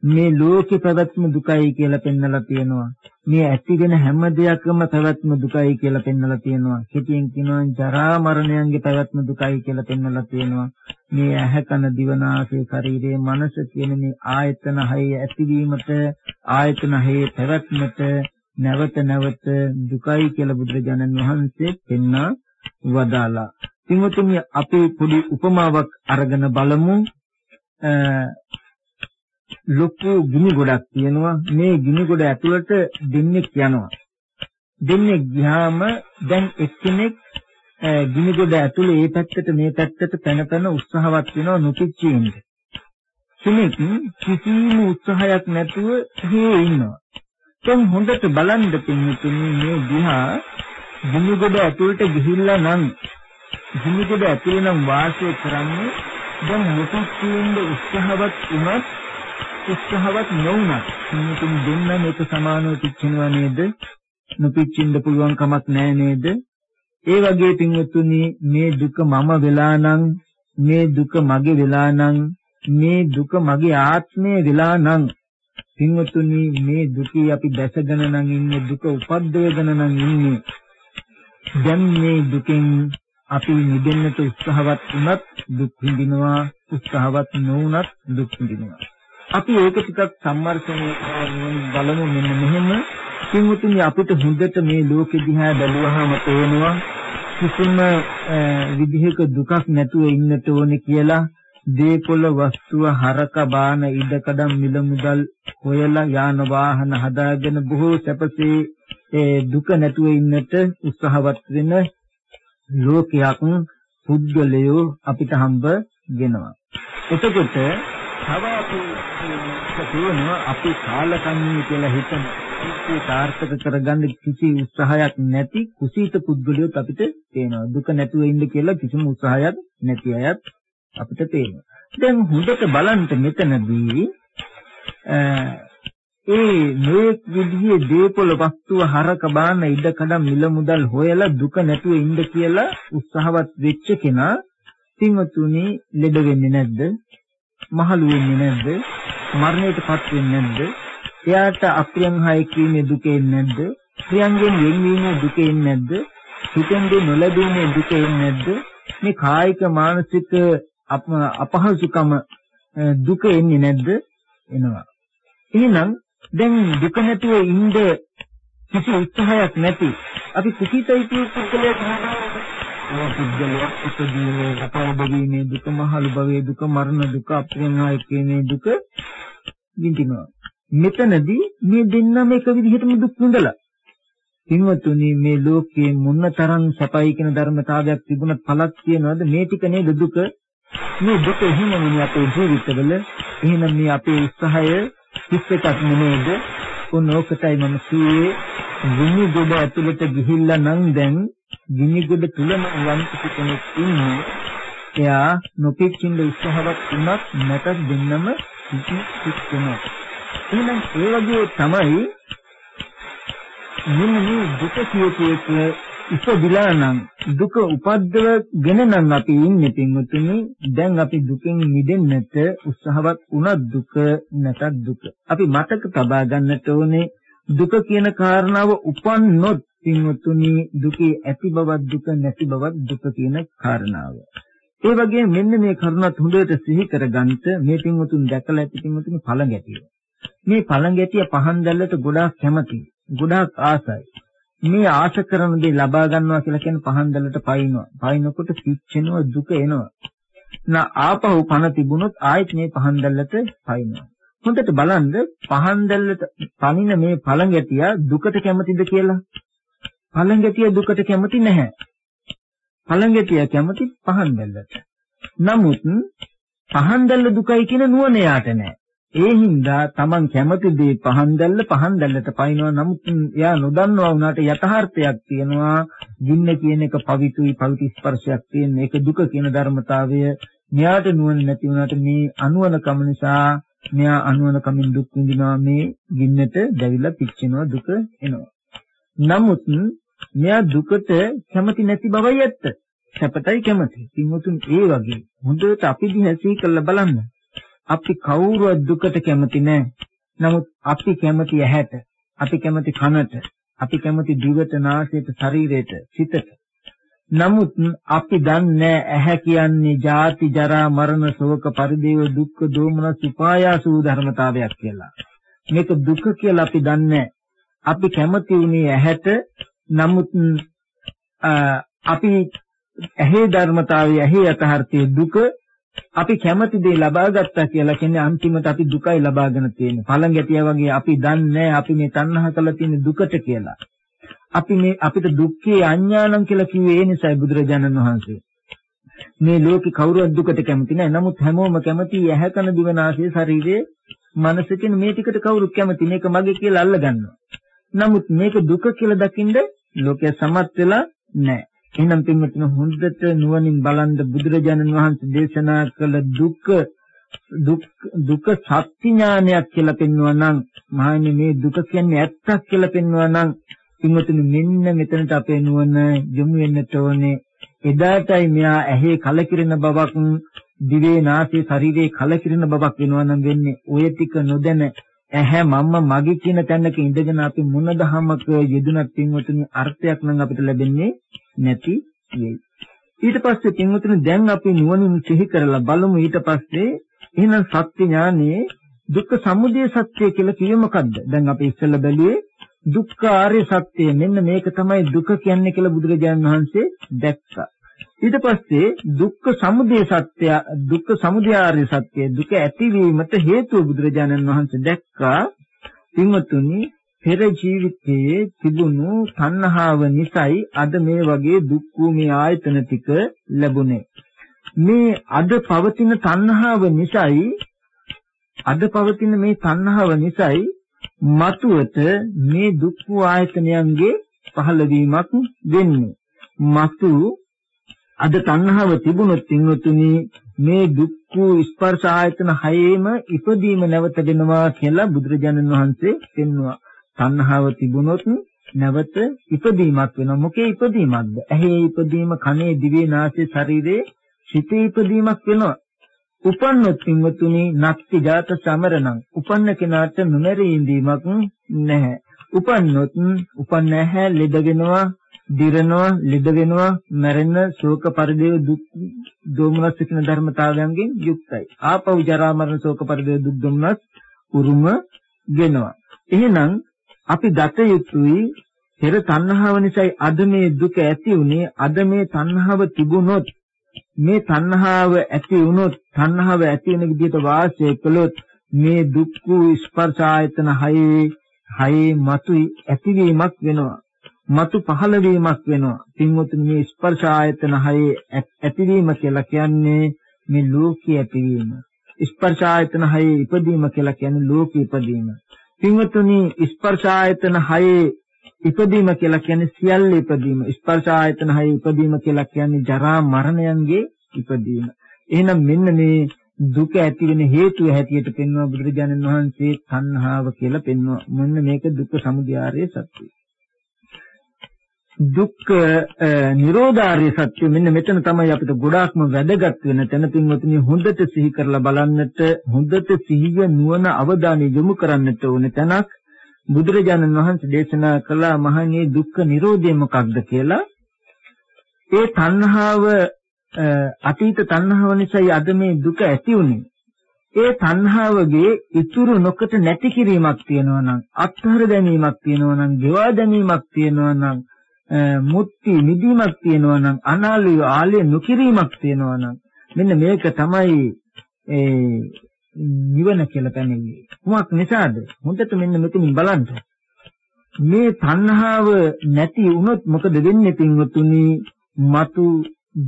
මේ ලෝකේ පැවැත්ම දුකයි කියලා පෙන්නලා තියෙනවා. මේ ඇතිගෙන හැම දෙයක්ම පැවැත්ම දුකයි කියලා පෙන්නලා තියෙනවා. කෙටියෙන් කියනවා ජරා මරණයන්ගේ පැවැත්ම දුකයි කියලා පෙන්නලා තියෙනවා. මේ ඇහැ කන දිව නාසය ශරීරය මනස කියන මේ ආයතන හයේ ඇතිවීමට ආයතන හයේ පැවැත්මට නැවත නැවත දුකයි කියලා බුදුරජාණන් වහන්සේ පෙන්වා වදාලා. පින්වතුනි අපි පොඩි උපමාවක් අරගෙන බලමු. ලොකු ගිනි ගොඩක් තියෙනවා. මේ ගිනි ගොඩ ඇතුළට දෙන්නෙක් යනවා. දෙන්නෙක් ගියාම දැන් එක්කෙනෙක් ගිනි ගොඩ ඇතුළේ මේ පැත්තට මේ පැත්තට පැන පැන උත්සාහවත් වෙනවා නොකිච්චි ඉන්න කෙනෙක් කිසිම උත්සාහයක් නැතුව හේ ඉන්නවා. දැන් හොඳට බලන්න පින්තුනි මේ දිහා ගිනි ගොඩ ඇතුළට ගිහිල්ලා නම් ගිනි ගොඩ ඇතුළේ නම් වාසය කරන්නේ දැන් මොකක්ද උත්සාහවත් වුණත් උත්සාහවත් නොවුනත් මේකෙන් දෙන්නම එක සමානව පිච්චෙනවා නේද? නොපිච්චෙන්න පුළුවන් කමක් නැහැ නේද? ඒ වගේ පින්වතුනි මේ දුක මම වෙලා නම් මේ දුක මගේ වෙලා නම් මේ දුක මගේ ආත්මය වෙලා නම් පින්වතුනි මේ දුකේ අපි දැසගෙන නම් ඉන්නේ දුක උපද්දවගෙන නම් ඉන්නේ දැන් මේ දුකෙන් අපි නිදෙන්නට උත්සාහවත් වුණත් දුක් විඳිනවා උත්සාහවත් නොවුණත් දුක් විඳිනවා අපි ඒක ටිකක් සම්මර්ෂණය බලමු මෙන්න මෙහෙම. කිමුතුනි අපිට හොඳට මේ ලෝකෙ දිහා බැලුවහම තේනවා කිසිම විදිහක දුකක් නැතුව ඉන්නට ඕනේ කියලා. දේපොළ වස්තුව හරක බාන ඉඩකඩම් මිල මුදල් හොයලා යාන වාහන හදාගෙන බොහෝ සැපසේ ඒ දුක නැතුව ඉන්නට උත්සාහවත් වෙන ලෝකයක් පුද්ගලයෝ අපිට හම්බ වෙනවා. එතකොට තව අපි කියනවා අපි කාලකන්ණී කියලා හිතන කිසි සාර්ථක කරගන්න කිසි උත්සාහයක් නැති කුසීත පුද්ගලයොත් අපිට පේනවා දුක නැතුව ඉන්න කියලා කිසිම උත්සාහයක් නැති අයත් අපිට පේනවා දැන් හොඳට බලන්න මෙතනදී ඒ මේක් විදිහේ දීපල වස්තුව හරක බාන ඉඩකඩම් මිල මුදල් හොයලා දුක නැතුව ඉන්න කියලා උත්සාහවත් වෙච්ච කෙනා පින්වතුනි ලෙඩ වෙන්නේ නැද්ද? මහලු වෙන්නේ නැද්ද? මරණයටපත් වෙන්නේ නැද්ද? එයාට අප්‍රියං හය කීමේ දුකේ නැද්ද? ප්‍රියංගෙන් වෙන්වීමේ දුකේ නැද්ද? හිතෙන්දී නොලැබීමේ දුකේ නැද්ද? මේ කායික මානසික අපහසුකම දුක එන්නේ නැද්ද? එනවා. එහෙනම් දැන් දුක නැතුව ඉන්න කිසි උත්සාහයක් නැති අපි කුසීතයි කියන පුද්ගලයෙක් නේද? පුද්ගලයා ඉපදීමේ අපවදීමේ දුක මහලු භවයේ දුක මරණ දුක අප්‍රියංගාය කියන්නේ දුක විඳිනවා. මෙතනදී මේ දෙන්නම එක විදිහටම දුක් විඳලා. පින්වතුනි මේ ලෝකයේ මොනතරම් සපයි කියන ධර්මතාවයක් තිබුණත් පළක් තියනවද මේ ටික නේද දුක? මේ දුක හිමනේ අපේ ජීවිතවල. එහෙනම් මේ අපේ උත්සාහය කිස් එකක් නෙමෙයිද උනෝකටයි මම කියේ. ගිනි ගොඩ ඇතුළට ගිහිල්ලා නම් දැන් ගිනි ගොඩ තුලම වන්ති කෙනෙක් ඉන්නේ එයා නොපිච්චින්න උත්සාහවත් වුණත් නැතත් දෙන්නම කිසි කිසිම එහෙනම් ඒ වගේ තමයි මෙන්න මේ දුක කියකේක ඉපදිලා නම් දුක උපද්දවගෙන නම් අපි ඉන්නේ පින්වතුනි. දැන් අපි දුකෙන් මිදෙන්නට උත්සාහවත් වුණත් දුක නැතත් දුක. අපි මතක තබා ගන්නට ඕනේ දුක කියන කාරණාව උපන්නොත් පින්වතුනි දුකේ ඇති බවක් දුක නැති බවක් දුක කියන කාරණාව ඒ වගේම මෙන්න මේ කරුණත් හොඳට සිහි කරගන්නට මේ පින්වතුන් දැකලා ඇති පින්වතුනි පළඟැටිය මේ පළඟැටිය පහන් දැල්ලට ගොඩාක් කැමතියි ගොඩාක් ආසයි මේ ආශ කරන දේ ලබා ගන්නවා කියලා කියන්නේ පහන් දැලට පයින්නවා. පයින්නකොට පිච්චෙනවා දුක එනවා. නා ආපහු පණ තිබුණොත් ආයෙත් මේ පහන් දැල්ලට පයින්නවා. හොඳට බලන්න පහන් දැල්ලට පනින මේ පළඟැටියා දුකට කැමතිද කියලා? පළඟැටියා දුකට කැමති නැහැ. පළඟැටියා කැමති පහන් දැල්ලට. නමුත් පහන් දැල්ල දුකයි කියන නුවණ යාට නැහැ. ඒ හින්දා Taman කැමති දේ පහන් දැල්ල පහන් දැල්ලට පයින්නවා නමුත් එයා නොදන්නවා වුණාට යථාර්ථයක් තියෙනවා ගින්න කියන එක පවිතුයි පවිති ස්පර්ශයක් තියෙන මේක දුක කියන ධර්මතාවය මෙයාට නුවණ නැති වුණාට මේ අනුවන කම නිසා මෙයා අනුවන කමින් දුක් විඳිනවා මේ ගින්නට දැවිලා පිච්චෙනවා දුක එනවා නමුත් මෙයා දුකට කැමති නැති බවයි ඇත්ත සැපටයි කැමති පින්වතුන් ඒ වගේ හොඳට අපි දිහා සිහි කරලා බලන්න අපි කවුරුවත් දුකට කැමති නැහැ. නමුත් අපි කැමති ඇහැට, අපි කැමති කනට, අපි කැමති දිවට, නාසයට, ශරීරයට, සිතට. නමුත් අපි දන්නේ ඇහැ කියන්නේ ජාති ජරා මරණ ශෝක පරිදේව දුක්ඛ දෝමනස් උපායාස වූ ධර්මතාවයක් කියලා. මේක දුක කියලා අපි දන්නේ අපි කැමති උනේ ඇහැට නමුත් අපි ඇහි ධර්මතාවය ඇහි යථාර්ථයේ දුක අපි කැමති දේ ලබා ගත්තා කියලා කියන්නේ අන්තිමට අපි දුකයි ලබාගෙන තියෙන්නේ. පළඟැටියා වගේ අපි දන්නේ අපි මේ තණ්හා කළ තියෙන දුකට කියලා. අපි මේ අපිට දුක්ඛේ අඥානං කියලා කිව්වේ ඒ නිසායි බුදුරජාණන් වහන්සේ. මේ ලෝකේ කවුරුවත් දුකට කැමති නැහැ. නමුත් හැමෝම කැමති ඇහැ කන දිව නාසය ශරීරයේ මනස කියන මේ ටිකට කවුරුත් කැමති මේක මගේ කියලා අල්ලගන්නවා. නමුත් මේක දුක කියලා දකින්ද ලෝකය සමත් වෙලා නැහැ. එහෙනම් පින්වත්නි හොඳට නුවණින් බලන්න බුදුරජාණන් වහන්සේ දේශනා කළ දුක් දුක් දුක සත්‍ය ඥානයක් කියලා පෙන්වනවා නම් මහන්නේ මේ දුක කියන්නේ ඇත්තක් කියලා පෙන්වනවා නම් පින්වත්නි මෙන්න මෙතනට අපේ නුවණ යොමු වෙන්නට ඕනේ එදාටයි මෙයා ඇහි කලකිරෙන බවක් දිවේ නාසයේ ශරීරයේ කලකිරෙන බවක් වෙනවා නම් වෙන්නේ ඔය ටික නොදැන ඇහැ මම්ම මගේ කියන තැනක ඉඳගෙන අපි මොන දහමක යෙදුනත් පින්වතුනි අර්ථයක් නම් අපිට ලැබෙන්නේ නැති වෙයි. ඊට පස්සේ පින්වතුනි දැන් අපි නුවණින් සිහි කරලා බලමු ඊට පස්සේ එහෙනම් සත්‍ය ඥානයේ දුක්ඛ සමුදය සත්‍ය කියලා කියේ මොකද්ද? දැන් අපි ඉස්සෙල්ලා බැලුවේ දුක්ඛ ආර්ය සත්‍ය මෙන්න මේක තමයි දුක කියන්නේ කියලා බුදුරජාණන් වහන්සේ දැක්කා. ඊට පස්සේ දුක්ඛ සමුදය සත්‍ය දුක්ඛ සමුදය ආර්ය සත්‍ය දුක ඇතිවීමට හේතුව බුදුරජාණන් වහන්සේ දැක්කා. පින්වතුනි පෙර ජීවිතයේ තිබුණු තණ්හාව නිසායි අද මේ වගේ දුක් වූ මේ ආයතන ටික ලැබුණේ. මේ අද පවතින තණ්හාව නිසායි අද පවතින මේ තණ්හාව නිසායි මතුවට මේ දුක් වූ ආයතනයන්ගේ පහළවීමක් වෙන්නේ. මතු අද තණ්හාව තිබුණොත් පින්වතුනි මේ දුක් වූ ස්පර්ශ ආයතන හයේම ඉපදීම නැවත වෙනවා කියලා බුදුරජාණන් වහන්සේ පෙන්වුවා. තණ්හාව තිබුණොත් නැවත ඉපදීමක් වෙනවා. මොකේ ඉපදීමක්ද? ඇහි ඉපදීම, කනේ, දිවේ, නාසයේ, ශරීරයේ සිතේ ඉපදීමක් වෙනවා. උපන්නොත් පින්වතුනි නක්ති ජාත සමරණං. උපන්න කෙනාට නොමැරී ඉඳීමක් නැහැ. උපන්නොත් උපන්න නැහැ ලෙඩ වෙනවා දිරනවා ලෙඩ වෙනවා මැරෙන ශෝක පරිදේව දුක් දෝමනස් කියන ධර්මතාවයන්ගෙන් යුක්තයි. ආපහු ජරා මරණ ශෝක පරිදේව දුක් දෝමනස් උරුම වෙනවා. එහෙනම් අපි දත යුතුයි පෙර තණ්හාව නිසායි අද මේ දුක ඇති උනේ අද මේ තණ්හාව තිබුණොත් මේ තණ්හාව ඇති වුණොත් තණ්හාව ඇති වෙන විදිහට වාසය කළොත් මේ දුක් ස්පර්ශ ආයතන හයේ හයේ මතුයි ඇතිවීමක් වෙනවා. මතු පහළවීමක් වෙනවා. පින්වතුනි මේ ස්පර්ශ ආයතන හයේ ඇතිවීම කියලා කියන්නේ මේ ලෝකයේ ඇතිවීම. ස්පර්ශ ආයතන හයේ ඉපදීම කියලා කියන්නේ ලෝකයේ ඉපදීම. පින්වතුනි ස්පර්ශ ආයතන හයේ ඉපදීම කියලා කියන්නේ සියල්ල ඉපදීම. ස්පර්ශ ආයතන හයේ ඉපදීම කියලා කියන්නේ ජරා මරණයන්ගේ ඉපදීම. එහෙනම් මෙන්න මේ දුක ඇති වෙන හේතුව හැටියට පෙන්වන බුදුරජාණන් වහන්සේ තණ්හාව කියලා පෙන්වන. මෙන්න මේක දුක්ඛ සමුදයාරයේ සත්‍යය. දුක්ඛ නිරෝධාර්ය සත්‍ය මෙන්න මෙතන තමයි අපිට ගොඩාක්ම වැදගත් වෙන තැන පින්වතුනි හොඳට සිහි කරලා බලන්නට හොඳට සිහිය නුවණ අවධානය යොමු කරන්නට ඕනේ තැනක් බුදුරජාණන් වහන්සේ දේශනා කළා මහණේ දුක්ඛ නිරෝධය මොකක්ද? කියලා. ඒ තණ්හාව අතීත තණ්හාව නිසායි අද මේ දුක ඇති උනේ ඒ තණ්හාවගේ ඉතුරු නොකට නැති කිරීමක් තියෙනවා නම් අත්හර දැමීමක් තියෙනවා නම් ගෙවා දැමීමක් තියෙනවා නම් මුක්ති නිදීමක් තියෙනවා නම් අනාලිය ආලය නොකිරීමක් තියෙනවා නම් මෙන්න මේක තමයි ඒ නිවන කියලා පැනෙන්නේ. කුමක් නිසාද? හොඳට මෙන්න මෙතනින් බලන්න. මේ තණ්හාව නැති වුණොත් මොකද වෙන්නේ පින්වතුනි? මතු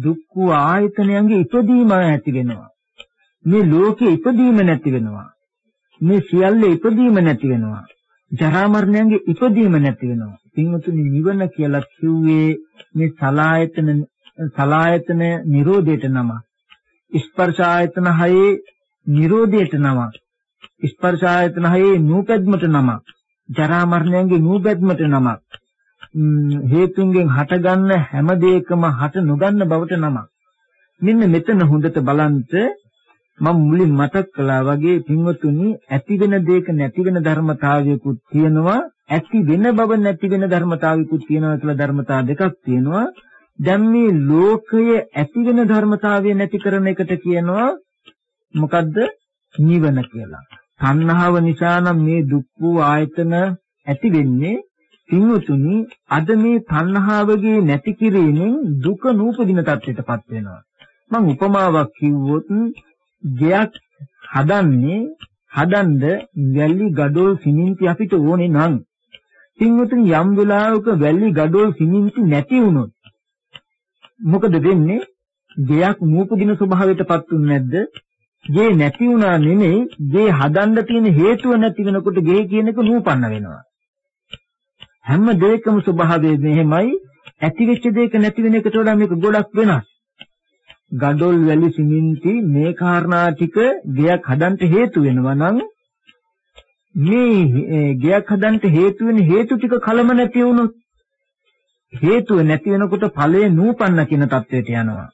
දුක්ඛ ආයතනයන්ගේ ඉපදීම ඇති වෙනවා. මේ ලෝකේ ඉපදීම නැති වෙනවා. මේ සියල්ල ඉපදීම නැති වෙනවා. ජරා මරණයන්ගේ ඉපදීම නැති වෙනවා. පින්වතුනි නිවන කියලා කිව්වේ මේ සලායතන සලායතන නිරෝධයට නම. ස්පර්ශ ආයතන හයේ නිරෝධයට නම. ස්පර්ශ ආයතන හයේ නූපැද්මට නම. ජරා මරණයන්ගේ නූපැද්මට නම. හේතුන්ගෙන් හටගන්න හැම දෙයකම හට නොගන්න බවට නම. මෙන්න මෙතන හොඳට බලන්ට මම මුලින් මතක් කළා වගේ පින්වතුනි ඇති වෙන දෙයක නැති වෙන ධර්මතාවයකුත් තියෙනවා. ඇති වෙන බව නැති වෙන ධර්මතාවයකුත් තියෙනවා කියලා ධර්මතාව දෙකක් තියෙනවා. දැන් මේ ලෝකය ඇති වෙන ධර්මතාවය නැති කරන එකට කියනවා මොකද්ද? නිවන කියලා. තණ්හාව නිසා නම් මේ දුක් වූ ආයතන ඇති වෙන්නේ පින්වතුනි අද මේ තණ්හාවගේ නැති කිරීමෙන් දුක නූපදින තත්ත්වයටපත් වෙනවා. මම උපමාවක් කිව්වොත් ගෙයක් හදන්නේ හදන්ද වැලි ගඩොල් සිමෙන්ති අපිට ඕනේ නම්. පින්වතුනි යම් වෙලාවක වැලි ගඩොල් සිමෙන්ති නැති වුණොත් මොකද වෙන්නේ? ගෙයක් නූපදින ස්වභාවයටපත් උන්නේ නැද්ද? ගේ නැති වුණා නෙමෙයි ගේ හදන්න තියෙන හේතුව නැති වෙනකොට ගේ කියන එක නූපන්න වෙනවා. හැම දෙයකම ස්වභාවය මෙහෙමයි. ඇති වෙච්ච දෙයක නැති වෙන එකට වඩා මේක ගොඩක් වෙනස්. ගඩොල් වැලි සිමෙන්ති මේ කාරණා ටික ගයක් හදන්න හේතු වෙනවා නම් මේ ගයක් හදන්න හේතු වෙන හේතු ටික කලම නැති වුණොත් හේතුව නැති වෙනකොට ඵලය නූපන්න කියන தത്വයට යනවා.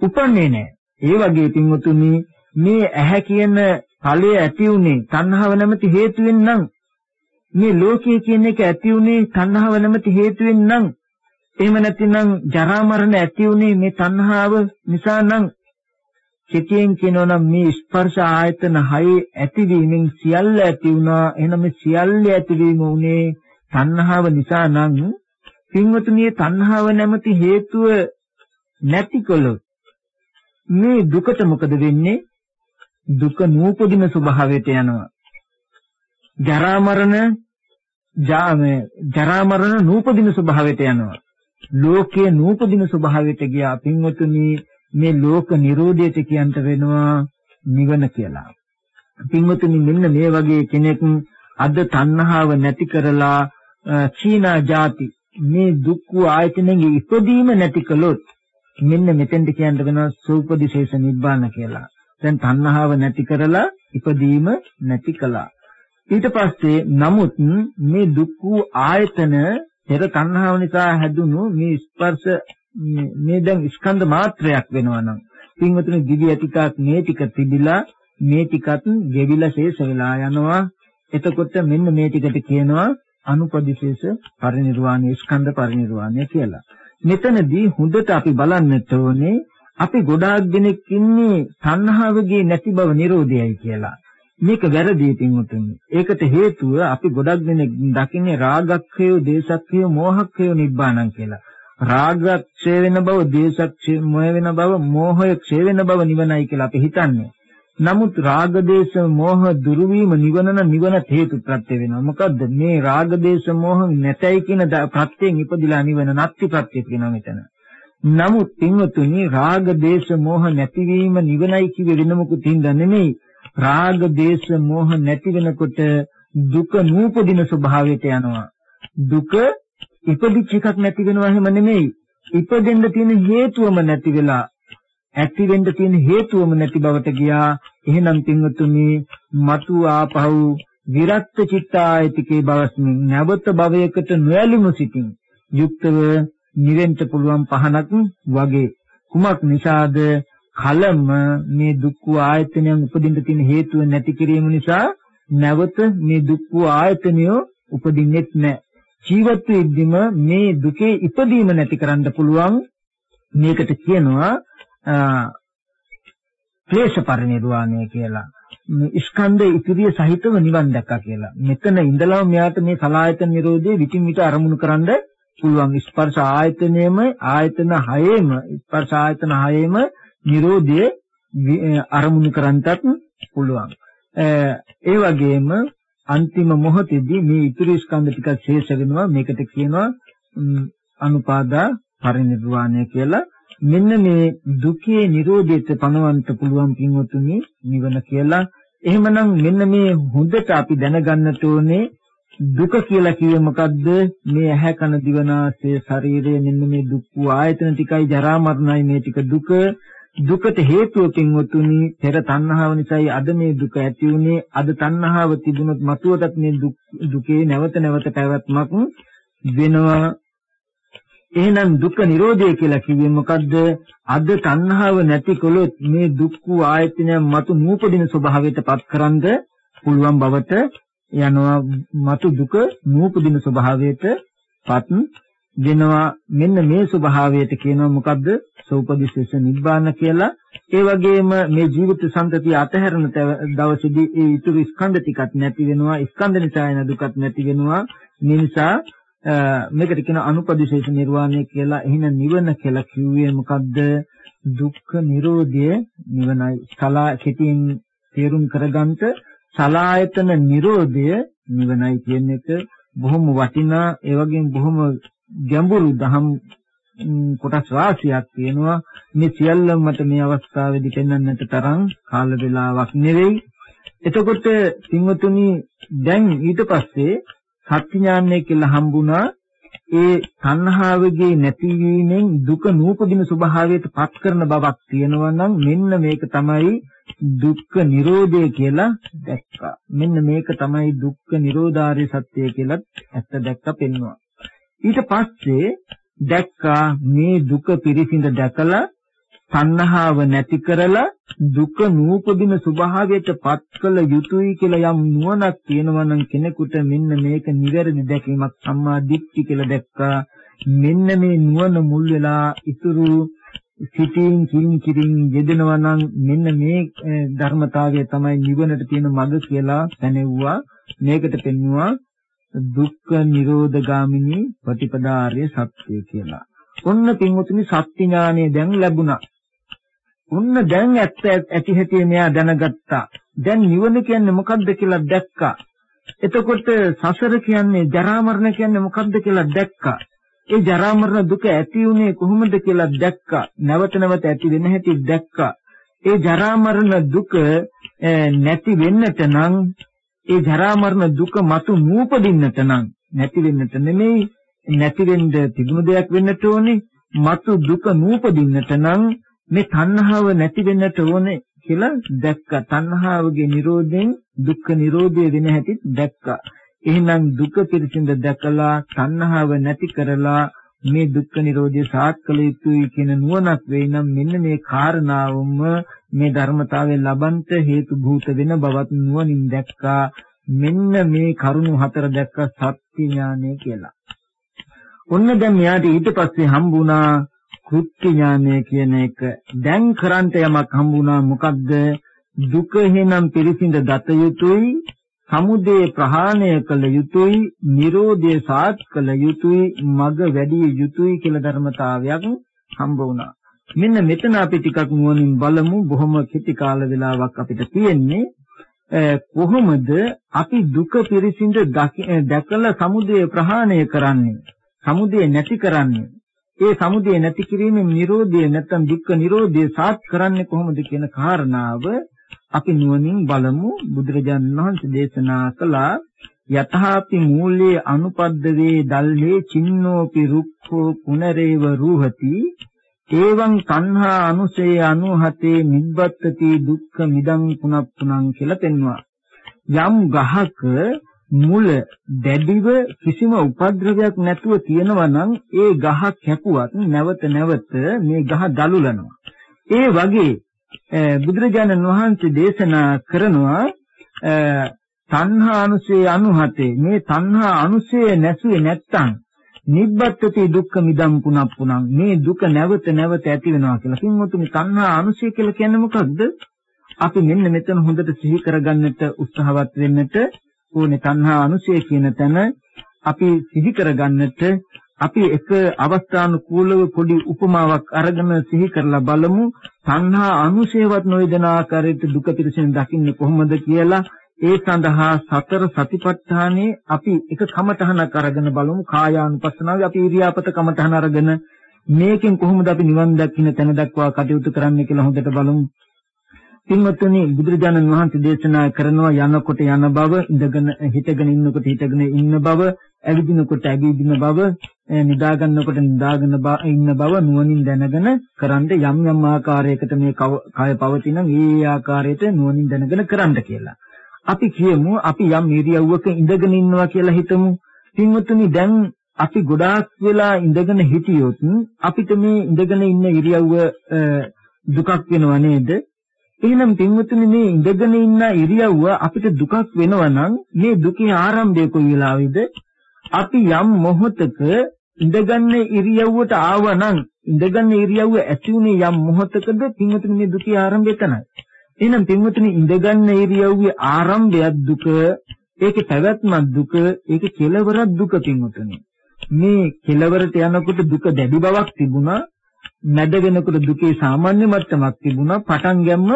උපන්නේ නැහැ. ඒ වගේ පින්වතුනි මේ ඇහැ කියන ඵලය ඇති උනේ තණ්හාව නැමැති හේතුවෙන් නම් මේ ලෝකය කියන එක ඇති උනේ තණ්හාව නැමැති හේතුවෙන් නම් එහෙම නැතිනම් ජරා මරණ ඇති උනේ මේ තණ්හාව නිසා නම් කෙටියෙන් කියනවා නම් මේ ස්පර්ශ ආයතන හයේ ඇතිවීමෙන් සියල්ල ඇති වුණා. එහෙනම් මේ සියල්ල ඇතිවීම උනේ තණ්හාව නිසා නම් පින්වතුනි තණ්හාව නැමැති හේතුව නැතිකොලොත් මේ දුකට මොකද වෙන්නේ? දුක නූපදින ස්වභාවයට යනවා. ජරා මරණ ජරා මරණ නූපදින ස්වභාවයට යනවා. ලෝකයේ නූපදින ස්වභාවයට ගියා පින්වතුනි මේ ලෝක නිරෝධයට කියන්ට වෙනවා නිවන කියලා. පින්වතුනි මෙන්න මේ වගේ කෙනෙක් අද තණ්හාව නැති කරලා චීනා ಜಾති මේ දුක් වූ ආයතනෙගේ ඉපදීම නැති කළොත් මෙන්න මෙතෙන්ට කියන්න වෙනවා සූපදිශේෂ නිබ්බාන කියලා. දැන් තණ්හාව නැති කරලා ඉපදීම නැති කළා. ඊට පස්සේ නමුත් මේ දුක් වූ ආයතන පෙර තණ්හාව නිසා හැදුණු මේ ස්පර්ශ මේ දැන් ස්කන්ධ මාත්‍රයක් වෙනවා නම් පින්වතුනි දිවි ඇතිකාක් මේ ටික තිබිලා මේ ටිකත් ගෙවිලා ශේෂ වෙලා යනවා එතකොට මෙන්න මේ ටිකට කියනවා අනුපදිශේෂ පරිනිර්වාණය ස්කන්ධ පරිනිර්වාණය කියලා. මෙතනදී හොඳට අපි බලන්නට ඕනේ අපි ගොඩාක් දෙනෙක් ඉන්නේ තණ්හාවගේ නැති බව නිරෝධයයි කියලා. මේක වැරදි පින්වතුනි. ඒකට හේතුව අපි ගොඩක් දෙනෙක් දකින්නේ රාගක්ඛය, දේශක්ඛය, මෝහක්ඛය නිබ්බාණං කියලා. රාගක්ෂය වෙන බව, දේශක්ෂය මොය වෙන බව, මෝහය ක්ෂය වෙන බව නිවනයි කියලා අපි හිතන්නේ. නමුත් රාග දේශ මොහ දුරු වීම නිවනන නිවන හේතු ප්‍රත්‍ය වෙනවා. මොකද්ද මේ රාග දේශ මොහ නැතයි කියන ප්‍රත්‍යයෙන් ඉපදිලා නිවන නැති ප්‍රත්‍ය කියනවා මෙතන. නමුත් පින්වතුනි රාග දේශ මොහ නැතිවීම නිවනයි කිව්වෙ වෙන මොකුත් හින්දා නෙමෙයි. රාග දේශ මොහ නැති වෙනකොට දුක නූපදින ස්වභාවයට යනවා. දුක ඉපදිච්ච එකක් නැති වෙනවා එහෙම නෙමෙයි. ඉපදෙන්න තියෙන හේතුවම නැති වෙලා ඇති වෙන්න තියෙන හේතුවම නැති බවට ගියා. එහෙනම් පින්වතුනි මතු ආපහු විරක්ත චිත්තායතිකේ බවස්මින් නැවත භවයකට නොයලිමු සිටින් යුක්තව නිවෙන්න පුළුවන් පහනක් වගේ කුමක් නිසාද කලම මේ දුක්ඛ ආයතනයන් උපදින්න තියෙන හේතුව නැති කිරීම නිසා නැවත මේ දුක්ඛ ආයතනය උපදින්නෙත් නැහැ. ජීවත් වෙද්දිම මේ දුකේ ඉපදීම නැති කරන්න පුළුවන් මේකට කියනවා ක්ලේශ පරිනිර්වාණය කියලා. ස්කන්ධ ඉතිරිය සහිතව නිවන් දැක්කා කියලා. මෙතන ඉඳලා මෙයාට මේ සලායතන නිරෝධයේ විකින් විට අරමුණු කරන්න පුළුවන් ස්පර්ශ ආයතනයේම ආයතන හයේම ස්පර්ශ ආයතන හයේම නිරෝධයේ අරමුණු කරන්නටත් පුළුවන්. ඒ වගේම අන්තිම මොහොතේදී මේ ඉතිරි ස්කන්ධ ටිකක් ශේෂ වෙනවා. මේකට කියනවා අනුපාදා පරිනිර්වාණය කියලා. මෙන්න මේ දුකේ Nirodheට පණවන්න පුළුවන් පින්වතුනි නිවන කියලා. එහෙමනම් මෙන්න මේ හොඳට අපි දැනගන්නට ඕනේ දුක කියලා කියේ මොකද්ද? මේ ඇහැ කන දිවනාසය ශරීරය මෙන්න මේ දුක් වූ ආයතන ටිකයි ජරා මරණයි මේ ටික දුක දුකට හේතුව පින්වතුනි පෙර තණ්හාව නිසායි අද මේ දුක ඇති වුනේ. අද තණ්හාව තිබුණොත් මතුවටත් මේ දුකේ නැවත නැවත පැවැත්මක් වෙනවා. එහෙනම් දුක්ඛ නිරෝධය කියලා කිව්වේ මොකද්ද? අද තණ්හාව නැතිකොලොත් මේ දුක්ඛ ආයතනයන් මතු නූපදින ස්වභාවයට පත්කරන්ද පුළුවන් බවට යනවා. මතු දුක නූපදින ස්වභාවයට පත් වෙනවා මෙන්න මේ ස්වභාවයට කියනවා මොකද්ද? සෝපදිශේෂ නිබ්බාන කියලා. ඒ වගේම මේ ජීවිත සම්පතිය අතහැරන දවසේදී ඒ ඊතුරු ස්කන්ධ ටිකක් නැති වෙනවා. ස්කන්ධ නිසා එන දුකක් නැති වෙනවා. මේ නිසා මේකට කියන අනුපදිශේෂ නිර්වාණය කියලා එහෙනම් නිවන කියලා කිව්වේ මොකද්ද දුක්ඛ නිරෝධය නිවනයි සලා කෙටියෙන් තේරුම් කරගන්නට සලායතන නිරෝධය නිවනයි කියන එක බොහොම වටිනා ඒ වගේම බොහොම ගැඹුරු දහම් කොටස් රාශියක් තියෙනවා මේ සියල්ලම මට මේ අවස්ථාවේදී පෙන්වන්නට තරම් කාල වේලාවක් නෙවෙයි එතකොට සිංහතුනි දැන් ඊට පස්සේ සත්‍ය ඥානය කියලා හම්බුණා ඒ තණ්හාවගේ නැතිවීමෙන් දුක නූපදින ස්වභාවයට පත් කරන බවක් තියෙනවා නම් මෙන්න මේක තමයි දුක්ඛ නිරෝධය කියලා දැක්කා. මෙන්න මේක තමයි දුක්ඛ නිරෝධාරය සත්‍යය කියලා ඇත්ත දැක්ක පෙන්වුවා. ඊට පස්සේ දැක්කා මේ දුක පිරිසිඳ දැකලා තණ්හාව නැති කරලා දුක නූපදින ස්වභාවයට පත් කළ යුතුයි කියලා යම් නුවණක් තියෙනවා නම් කෙනෙකුට මෙන්න මේක නිවැරදි දැකීමක් සම්මා දිට්ඨි කියලා දැක්කා. මෙන්න මේ නුවණ මුල් වෙලා ඉතුරු සිතින් කිරින් කිරින් යෙදෙනවා නම් මෙන්න මේ ධර්මතාවය තමයි නිවනට තියෙන මඟ කියලා පැනෙව්වා. මේකට පෙන්වුවා. දුක්ඛ නිරෝධ ගාමිනී ප්‍රතිපදාර්ය සත්‍ය කියලා. ඔන්න පින්වතුනි සත්‍ය ඥානය දැන් ලැබුණා. ඔන්න දැන් ඇත්ත ඇති හැටි මෙයා දැනගත්තා. දැන් නිවන කියන්නේ මොකක්ද කියලා දැක්කා. එතකොට සසර කියන්නේ ජරා මරණ කියන්නේ මොකක්ද කියලා දැක්කා. ඒ ජරා මරණ දුක ඇති උනේ කොහොමද කියලා දැක්කා. නැවත නැවත ඇති වෙන හැටි දැක්කා. ඒ ජරා මරණ දුක නැති වෙන්නට නම් ඒ ජරා මරණ දුක මතු නූපදින්නට නම් නැති වෙන්නට නෙමෙයි නැති වෙන්න තිබුණු දෙයක් වෙන්නට ඕනේ මතු දුක නූපදින්නට නම් මේ තණ්හාව නැති වෙන්නට ඕනේ කියලා දැක්කා. තණ්හාවගේ Nirodhen දුක්ඛ Nirodhe වෙන හැටි දැක්කා. එහෙනම් දුක පිරිසිඳ දැකලා තණ්හාව නැති කරලා මේ දුක්ඛ නිරෝධය සාත් කළ යුතුයි කියන නුවණක් වෙයි නම් මෙන්න මේ කාරණාවම මේ ධර්මතාවය ලබන්ට හේතු භූත වෙන බවත් නුවණින් දැක්කා මෙන්න මේ කරුණු හතර දැක්ක සත්‍ය ඥානය කියලා. ඔන්න දැන් මෙයාට ඊට පස්සේ හම්බුණා කෘත්‍ය ඥානය කියන එක. දැන් කරන්ට යමක් හම්බුණා මොකද්ද? දුක හේනම් පිරිසිඳ දත යුතුයි සමුදය ප්‍රහාණය කළ යුතුයි නිරෝධය සාත් කළ යුතුයි මග වැඩි යුතුයි කියලා ධර්මතාවයක් හම්බ වුණා. මෙන්න මෙතන අපි ටිකක් නුවණින් බලමු. බොහොම කෙටි කාල වේලාවක් අපිට තියෙන්නේ. කොහොමද අපි දුක පිරිසිඳ දැකලා සමුදය ප්‍රහාණය කරන්නේ? සමුදය නැති කරන්නේ? ඒ සමුදය නැති කිරීමෙන් නිරෝධය නැත්නම් දුක්ඛ නිරෝධය සාත් කරන්නේ කොහොමද කියන කාරණාව අපි නුවණින් බලමු. බුදුරජාණන් වහන්සේ දේශනා කළා යතහාපි මූලයේ අනුපද්දවේ දල්හේ චින්නෝපි රුක්ඛෝ පුනරේව රූහති. එවං තණ්හා අනුසය අනුහතේ නිබ්බත්තති දුක්ඛ මිදං පුනප්පුනං කියලා පෙන්වුවා. යම් ගහක මුල දැඩිව කිසිම උපද්‍රවයක් නැතුව තියෙනවා නම් ඒ ගහ කැපුවත් නැවත නැවත මේ ගහ දලුලනවා. ඒ වගේ බුදුරජාණන් වහන්සේ දේශනා කරනවා තණ්හා අනුසය අනුහතේ. මේ තණ්හා අනුසය නැසුවේ නැත්තම් නිබ්බත්ති දුක්ඛ මිදම් පුනප්පුනං මේ දුක නැවත නැවත ඇති වෙනවා කියලා. කින්වතුනි තණ්හා අනුසය කියලා කියන්නේ මොකක්ද? අපි මෙන්න මෙතන හොඳට සිහි කරගන්නට උත්සාහවත් වෙන්නට ඕනේ තණ්හා අනුසය කියන තැන අපි සිහි කරගන්නට අපි එක අවස්ථානුකූලව පොඩි උපමාවක් අරගෙන සිහි කරලා බලමු සංහා අනුශේවත් නොයදන ආකාරයට දුක පිරසෙන් දකින්නේ කොහොමද කියලා ඒ සඳහා සතර සතිපට්ඨානේ අපි එක කමඨහනක් අරගෙන බලමු කායානුපස්සනාවේ අපි ඉරියාපත කමඨහන අරගෙන මේකෙන් කොහොමද අපි නිවන් දකින්න තැන දක්වා කටයුතු කරන්න කියලා හොඳට බලමු පින්වත්නි බුදුරජාණන් වහන්සේ දේශනා කරනවා යනකොට යන බව ඉඳගෙන හිටගෙන ඉන්නකොට හිටගෙන ඉන්න බව ඇවිදිනකොට ඇවිදින බව නිදා ගන්නකොට නිදාගෙන ඉන්න බව නුවණින් දැනගෙන කරන්න යම් යම් ආකාරයකට මේ කය පවතින මේ ආකාරයට නුවණින් දැනගෙන කරන්න කියලා. අපි කියමු අපි යම් ඉරියව්වක ඉඳගෙන ඉන්නවා කියලා හිතමු. පින්වත්නි දැන් අපි ගොඩාක් වෙලා ඉඳගෙන හිටියොත් අපිට මේ ඉඳගෙන ඉන්න ඉරියව්ව දුකක් වෙනව නේද? එහෙනම් පින්වත්නි මේ ඉඳගෙන ඉන්න ඉරියව්ව අපිට දුකක් වෙනවා නම් මේ දුකේ ආරම්භය කොයි වෙලාවේද? අපි යම් මොහොතක ඉඳගන්න ඉරියව්වට ආවනම් ඉඳගන්න ඉරියව්ව ඇති උනේ යම් මොහොතකද පින්වතුනි මේ දුකේ ආරම්භය එතනයි. එහෙනම් පින්වතුනි ඉඳගන්න ඉරියව්වේ ආරම්භයත් දුක, ඒකේ පැවැත්මත් දුක, ඒකේ කෙලවරත් දුක පින්වතුනි. මේ කෙලවරට යනකොට දුක දැඩි බවක් තිබුණා, මැද වෙනකොට දුකේ සාමාන්‍ය මට්ටමක් තිබුණා, පටන් ගැම්ම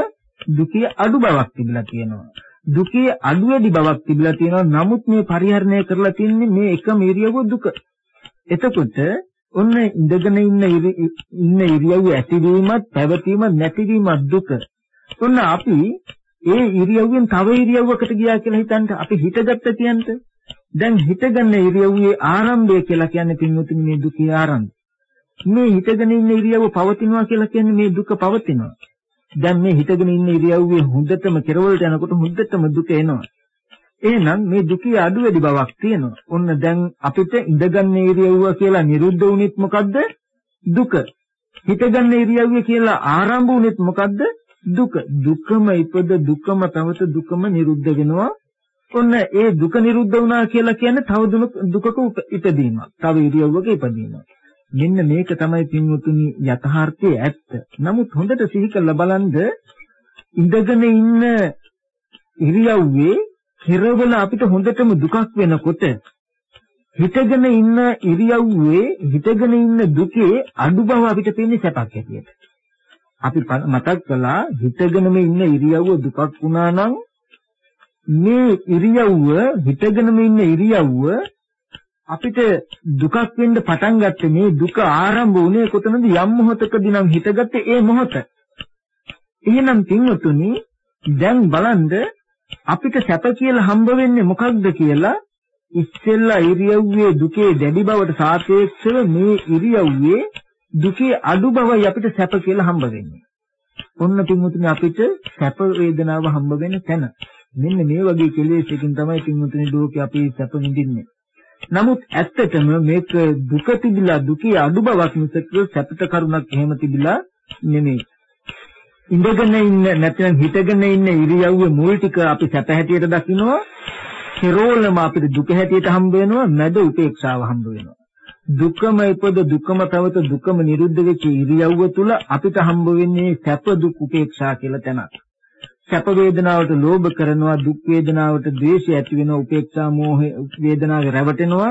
දුකේ අඩු බවක් තිබිලා තියෙනවා. දුකේ අඩු වැඩි බවක් තිබිලා තියෙනවා. නමුත් මේ පරිහරණය කරලා තින්නේ මේ එකම ඉරියව්ව දුක. එතකොට ඔන්න ඉඳගෙන ඉන්න ඉන්න ඉරියව්ව ඇතිවීමත් පැවතීමත් නැතිවීමත් දුක. ඔන්න අපි ඒ ඉරියව්වෙන් තව ඉරියව්වකට ගියා කියලා හිතන්න අපි හිතගත්ත කියන්ට දැන් හිතගන්න ඉරියව්වේ ආරම්භය කියලා කියන්නේ පින්වතුනි මේ දුකේ ආරම්භය. මේ හිතගෙන ඉන්න ඉරියව්ව පවතිනවා කියලා කියන්නේ මේ දුක පවතිනවා. දැන් මේ හිතගෙන ඉන්න ඉරියව්වේ හොඳටම කෙරවලට යනකොට හොඳටම දුක එනවා. එහෙනම් මේ දුකේ අඩු වැඩි බවක් තියෙනවා. ඔන්න දැන් අපිට ඉඳගන්න ඉරියව්ව කියලා නිරුද්ධ වුණෙත් මොකද්ද? දුක. හිතගන්න ඉරියව්ව කියලා ආරම්භ වුණෙත් මොකද්ද? දුක. දුකම ඉපද දුකම තවත දුකම නිරුද්ධ වෙනවා. ඔන්න ඒ දුක නිරුද්ධ වුණා කියලා කියන්නේ තව දුකක ඉපදීමක්. තව ඉරියව්වක ඉපදීමක්. මෙන්න මේක තමයි පින්වතුනි යථාර්ථයේ ඇත්ත. නමුත් හොඳට සිහි කරලා බලන්න ඉඳගෙන ඉන්න ඉරියව්වේ කෙරවල අපිට හොඳටම දුකක් වෙනකොට හිතගෙන ඉන්න ඉරියව්වේ හිතගෙන ඉන්න දුකේ අඩු බව අපිට පේන්නේ සැපක් හැටියට. අපි මතක් කළා හිතගෙනම ඉන්න ඉරියව්ව දුකක් වුණා නම් මේ ඉරියව්ව හිතගෙනම ඉන්න ඉරියව්ව අපිට දුකක් වෙන්න පටන් ගත්තේ මේ දුක ආරම්භ වුණේ කොතනද යම් මොහොතකදී නම් හිතගත්තේ ඒ මොහොත. එහෙනම් පින්වතුනි දැන් බලන්න අපිට සැප කියලා හම්බ වෙන්නේ මොකක්ද කියලා ඉස්සෙල්ලා ඉරියව්වේ දුකේ දැඩි බවට සාපේක්ෂව මේ ඉරියව්වේ දුකේ අඩු බවයි අපිට සැප කියලා හම්බ වෙන්නේ. ඔන්න පින්වතුනි අපිට සැප වේදනාව හම්බ වෙන තැන. මෙන්න මේ වගේ කෙලෙසකින් තමයි පින්වතුනි ලෝකේ අපි සැප විඳින්නේ. නමුත් ඇත්තටම මේක දුක තිබිලා දුකේ අඩු බවක් මිසක සැපට කරුණක් එහෙම තිබිලා නෙමෙයි. ඉඳගෙන ඉන්න නැත්නම් හිටගෙන ඉන්න ඉරියව්වේ මුල් ටික අපි සැප හැටියට දකිනවා. කෙරෝලම අපිට දුක හැටියට හම්බ වෙනවා, මැද උපේක්ෂාව හම්බ වෙනවා. දුකම ඉපද දුකම තවත දුකම නිරුද්ධ වෙච්ච ඉරියව්ව තුල අපිට හම්බ වෙන්නේ සැප දුක් උපේක්ෂා කියලා තැනක්. සැප වේදනාවට ලෝභ කරනවා දුක් වේදනාවට ද්වේෂය ඇති වෙනවා උපේක්ෂා මෝහ වේදනාවේ රැවටෙනවා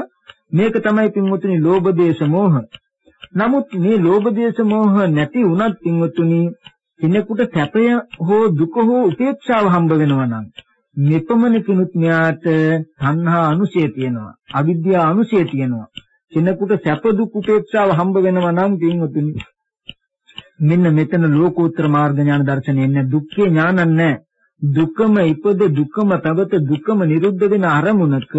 මේක තමයි පින්වතුනි ලෝභ දේශ මෝහ. නමුත් මේ ලෝභ දේශ මෝහ නැති වුණත් පින්වතුනි කෙනෙකුට සැපය හෝ දුක හෝ උපේක්ෂාව හම්බ වෙනවා නම් මෙපමණ කිනුත් මෙයාට තණ්හා අනුශය තියෙනවා අවිද්‍යාව අනුශය තියෙනවා කෙනෙකුට සැප දුක් උපේක්ෂාව හම්බ වෙනවා නම් පින්වතුනි මෙන්න මෙතන ලෝකෝත්තර මාර්ග ඥාන දර්ශනේ නැහැ. දුක්ඛේ ඥානක් නැහැ. දුකම ඉපද දුකම පැවත දුකම නිරුද්ධ වෙන අරමුණක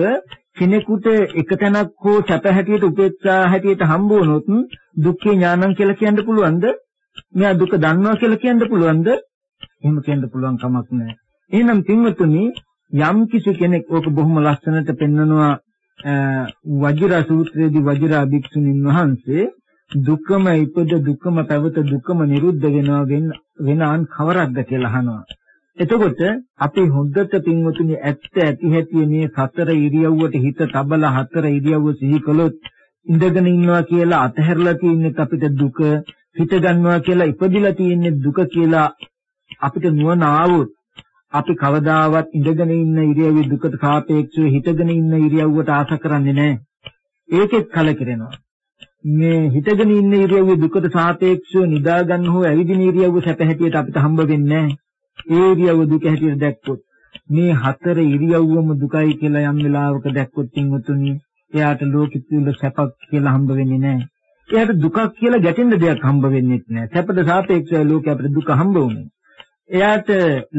කෙනෙකුට එක තැනක් හෝ සැප හැටියට උපේක්ෂා හැටියට හම්බ වුණොත් දුක්ඛේ ඥානං කියලා කියන්න පුළුවන්ද? මෙයා දුක දන්නවා කියලා කියන්න පුළුවන්ද? එහෙම කියන්න පුළුවන් කමක් නැහැ. එහෙනම් පින්වතුනි යම් කිසි කෙනෙක් ඕක බොහොම ලස්සනට පෙන්නනවා වජිර සූත්‍රයේදී වජිරා භික්ෂුණීන් වහන්සේ දුකම ඉපද දුකම පැවත දුකම නිරුද්ධ වෙනවා වෙන අන් කවරක්ද කියලා අහනවා. එතකොට අපි හොද්දට පින්වතුනි ඇත්ත ඇති හැටි මේ සතර ඉරියව්වට හිත තබලා හතර ඉරියව්ව සිහි කළොත් ඉඳගෙන ඉන්නවා කියලා අතහැරලා තියන්නේ අපිට දුක හිත ගන්නවා කියලා ඉපදිලා තියන්නේ දුක කියලා අපිට නුවණ ආවොත් අපි කවදාවත් ඉඳගෙන ඉන්න ඉරියව්වේ දුකට සාපේක්ෂව හිතගෙන ඉන්න ඉරියව්වට ආස කරන්නේ නැහැ. ඒකෙත් කලකිරෙනවා. මේ හිතගෙන ඉන්න ඉරියව්වේ දුකට සාපේක්ෂව නිදා ගන්න හෝ ඇවිදින ඉරියව්ව සැප හැටියට අපිට හම්බ වෙන්නේ නැහැ. ඒ ඉරියව්ව දුක හැටියට දැක්කොත් මේ හතර ඉරියව්වම දුකයි කියලා යම් වෙලාවක දැක්කොත් තින්වතුනි එයාට ලෝකෙ තුල සැපක් කියලා හම්බ වෙන්නේ නැහැ. එයාට දුකක් කියලා ගැටෙන්න දෙයක් හම්බ වෙන්නේ නැහැ. සැපට සාපේක්ෂව ලෝකෙ අපිට දුක හම්බ වුනේ. එයාට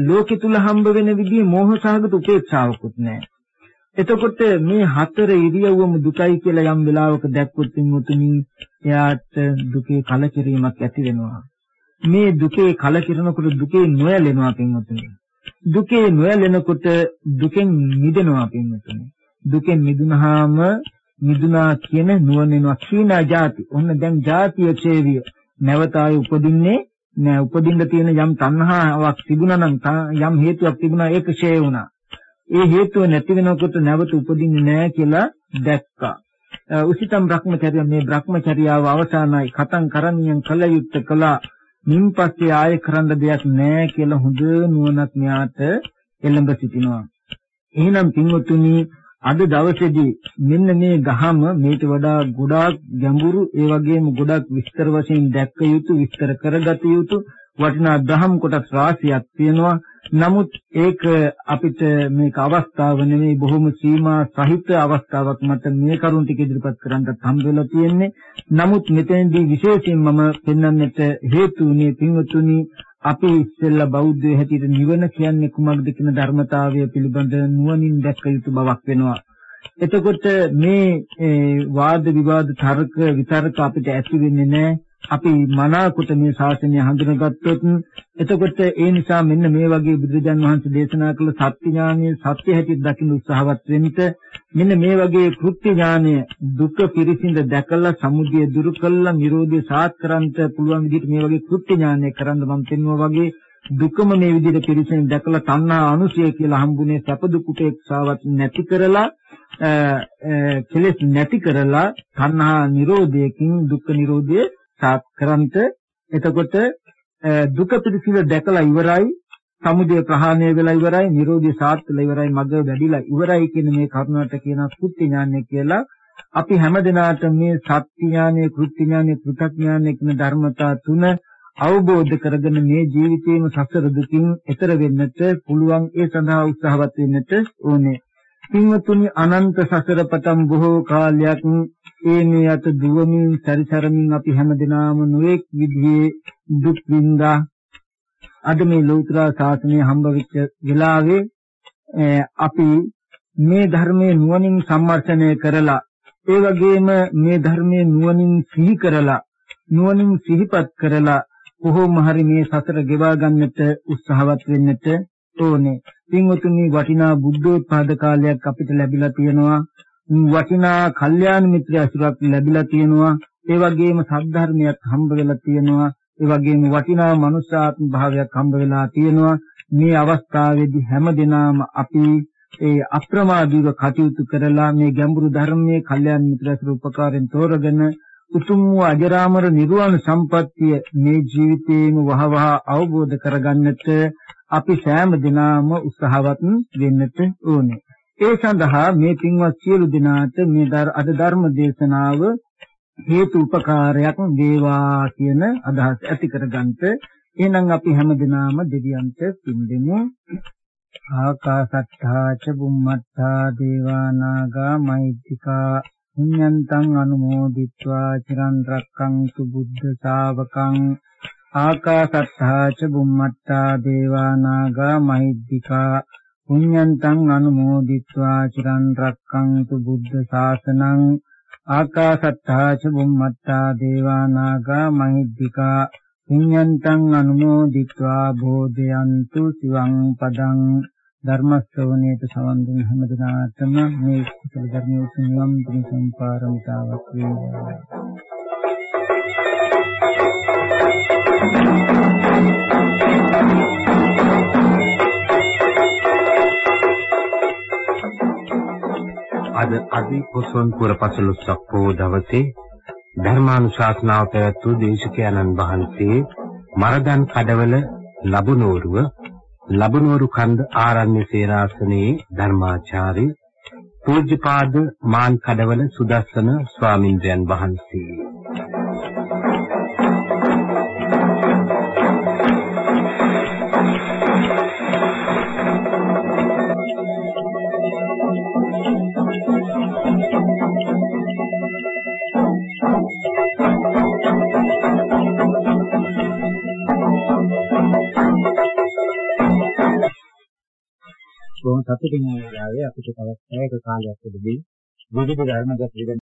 ලෝකෙ තුල හම්බ වෙන විදිහේ මෝහ සහගත උපේක්ෂාවකුත් නැහැ. එතකොට මේ හතර ඉරියව්වම දුකයි කියලා යම් වෙලාවක දැක්කොත් මුතුනි එයාට දුකේ කලකිරීමක් ඇති වෙනවා. මේ දුකේ කලකිරනකොට දුකේ නොයැලෙනවා පින්වතුනි. දුකේ නොයැලෙනකොට දුකෙන් මිදෙනවා පින්වතුනි. දුකෙන් මිදුනහම මිදුනා කියන නුවණෙනවා කීනා ಜಾති. ඔන්න දැන් ಜಾතිය ඡේවිය. නැවත ආයේ උපදින්නේ නෑ. උපදින්න තියෙන යම් තණ්හාවක් තිබුණා නම් යම් හේතුවක් තිබුණා ඒක ඡේ වුණා. ඒ හේතුව නැති වෙනකොට නැවත උපදින්නේ නැහැ කියලා දැක්කා. උසිතම් භ්‍රමචර්ය මේ භ්‍රමචර්යාව අවසానයි කතං කරණියන් කල යුත්තේ කළා. මින්පස්සේ ආයෙ කරන්න දෙයක් නැහැ කියලා හොඳ නුවණක් මෙයාට එළඹ සිටිනවා. එහෙනම් පින්වතුනි අද දවසේදී මෙන්න මේ ගහම මේට වඩා ගොඩාක් ගැඹුරු ඒ වගේම ගොඩාක් විස්තර වශයෙන් දැක්ක යුතු විස්තර කරගත යුතු වටිනා දහම් කොටස් රාශියක් තියෙනවා නමුත් ඒක අපිට මේක අවස්ථාව නෙමෙයි බොහොම සීමා සහිත අවස්ථාවක් මත මේ කරුණ ටික ඉදිරිපත් කරන්නත් හම් වෙලා තියෙන්නේ. නමුත් මෙතෙන්දී විශේෂයෙන් මම පෙන්වන්නට හේතු වුණේ පින්වතුනි අපි ඉස්සෙල්ලා බෞද්ධ හැටියට නිවන කියන්නේ කුමක්ද කියන ධර්මතාවය පිළිබඳ නුවණින් දැක්ක යුතු බවක් වෙනවා. එතකොට මේ වාද විවාද තර්ක විතර්ක අපිට ඇති වෙන්නේ නැහැ. අපි මනාකොට මේ ශාසනය හඳුනගත්තොත් එතකොට ඒ නිසා මෙන්න මේ වගේ බුදුරජාන් වහන්සේ දේශනා කළ සත්‍ය ඥානයේ සත්‍ය හැටියට දකින්න උත්සාහවත් වෙන්න මෙන්න මේ වගේ කෘත්‍ය ඥානය දුක පිරිසිඳ දැකලා සමුදය දුරු කළා නිරෝධය සාත් කරන්ට පුළුවන් විදිහට මේ වගේ කෘත්‍ය ඥානය කරන්න මම පෙන්වුවා වගේ දුකම මේ විදිහට පිරිසිඳ දැකලා තණ්හා අනුසය කියලා හම්බුනේ සැප දුක් උපේක්ෂාවත් නැති කරලා කෙලෙස් නැති කරලා තණ්හා නිරෝධයකින් දුක්ඛ නිරෝධය සාත් කරන්ට එතකොට දුක පිළිසිල දැකලා ඉවරයි. සමුදය ප්‍රහාණය වෙලා ඉවරයි නිරෝධය සාත් වෙලා ඉවරයි මග වැඩිලා ඉවරයි කියන මේ කරුණාට කියන කුත්ති ඥානය කියලා අපි හැමදෙනාට මේ සත්‍ය ඥානය කෘත්‍ය ඥානය කෘතඥානය කියන ධර්මතා තුන අවබෝධ කරගෙන මේ ජීවිතේම සසර දුකින් එතර වෙන්නට පුළුවන් ඒ සඳහා උත්සාහවත් වෙන්නට ඕනේ. පින්වතුනි අනන්ත සසර පතම් බොහෝ කාලයක් ඒ මේ අත දුවමින් සැරිසරමින් අපි හැමදෙනාම නොඑක් විදිහේ දුක් විඳා අද මේ ලෞතර ශාසනය හම්බ වෙච්ච වෙලාවේ අපි මේ ධර්මයේ නුවණින් සම්මර්ෂණය කරලා ඒ වගේම මේ ධර්මයේ නුවණින් සිහි කරලා නුවණින් සිහිපත් කරලා කොහොම හරි මේ සතර ගෙවා ගන්නට උත්සාහවත් වෙන්නට ඕනේ. පින්වතුනි වටිනා බුද්ධෝත්පාද කාලයක් අපිට ලැබිලා තියෙනවා. වටිනා කල්යාණ මිත්‍ර අසුරක් ලැබිලා තියෙනවා. ඒ වගේම සද්ධර්මයක් හම්බ වෙලා තියෙනවා. ඒ වගේම වටිනා මනුෂ්‍යාත්ම භාවයක් හම්බ වෙලා තියෙනවා. මේ අවස්ථාවේදී හැම දිනම අපි ඒ අප්‍රමාදීව කටයුතු කරලා මේ ගැඹුරු ධර්මයේ කල්යාණ මිත්‍රසුර උපකාරයෙන් තෝරගෙන උතුම් වූ අජරාමර නිර්වාණ සම්පත්තිය මේ ජීවිතේම වහවහ අවබෝධ කරගන්නට අපි සෑම දිනම උත්සාහවත් වෙන්නට ඕනේ. ඒ සඳහා මේ පින්වත් සියලු දෙනාට මේ අද ධර්ම දේශනාව හේතු උපකාරයක් වේවා කියන අදහස ඇති කරගන්නට එහෙනම් අපි හැම දිනම දෙවියන්ට පින් දෙමු. ආකාසත්තා ච බුම්මත්තා දේවා නාග මෛත්‍තිකා පුඤ්ඤන්තං අනුමෝදිත්වා චිරන් රැක්කන්තු බුද්ධ ශාවකං ආකාසත්තා ච බුම්මත්තා දේවා නාග මෛත්‍තිකා පුඤ්ඤන්තං අනුමෝදිත්වා චිරන් රැක්කන්තු බුද්ධ ශාසනං ආකාසත්තා ච බුම්මත්තා දේවා නාග මහිද්దికා පුඤ්ඤන්තං අනුමෝදිත්වා බෝධයන්තු සිවං පදං ධර්ම ශ්‍රවණයට සවන් දුන් හැම දිනාටම මේ කුසල ධර්මයේ උතුම් පින් සම්පාරමිතාවක් වේවා. අද අදි පොසොන් පුර පසළොස්වක පොහොව දවසේ ධර්මානුශාසනාව පැවැත්වූ දේශකයන්න් වහන්සේ මරදන් කඩවල ලබුනෝරුව ලබනෝරු කන්ද ආරණ්‍ය සේනාසනයේ ධර්මාචාර්ය පූජ්‍යපාද මාන් කඩවල සුදස්සන ස්වාමින්ද්‍රයන් වහන්සේ බොහොම සතුටින් මේ වෙලාවේ අපිට තවත් පැයක කාලයක් උදදී විවිධ ධර්ම ගැටළු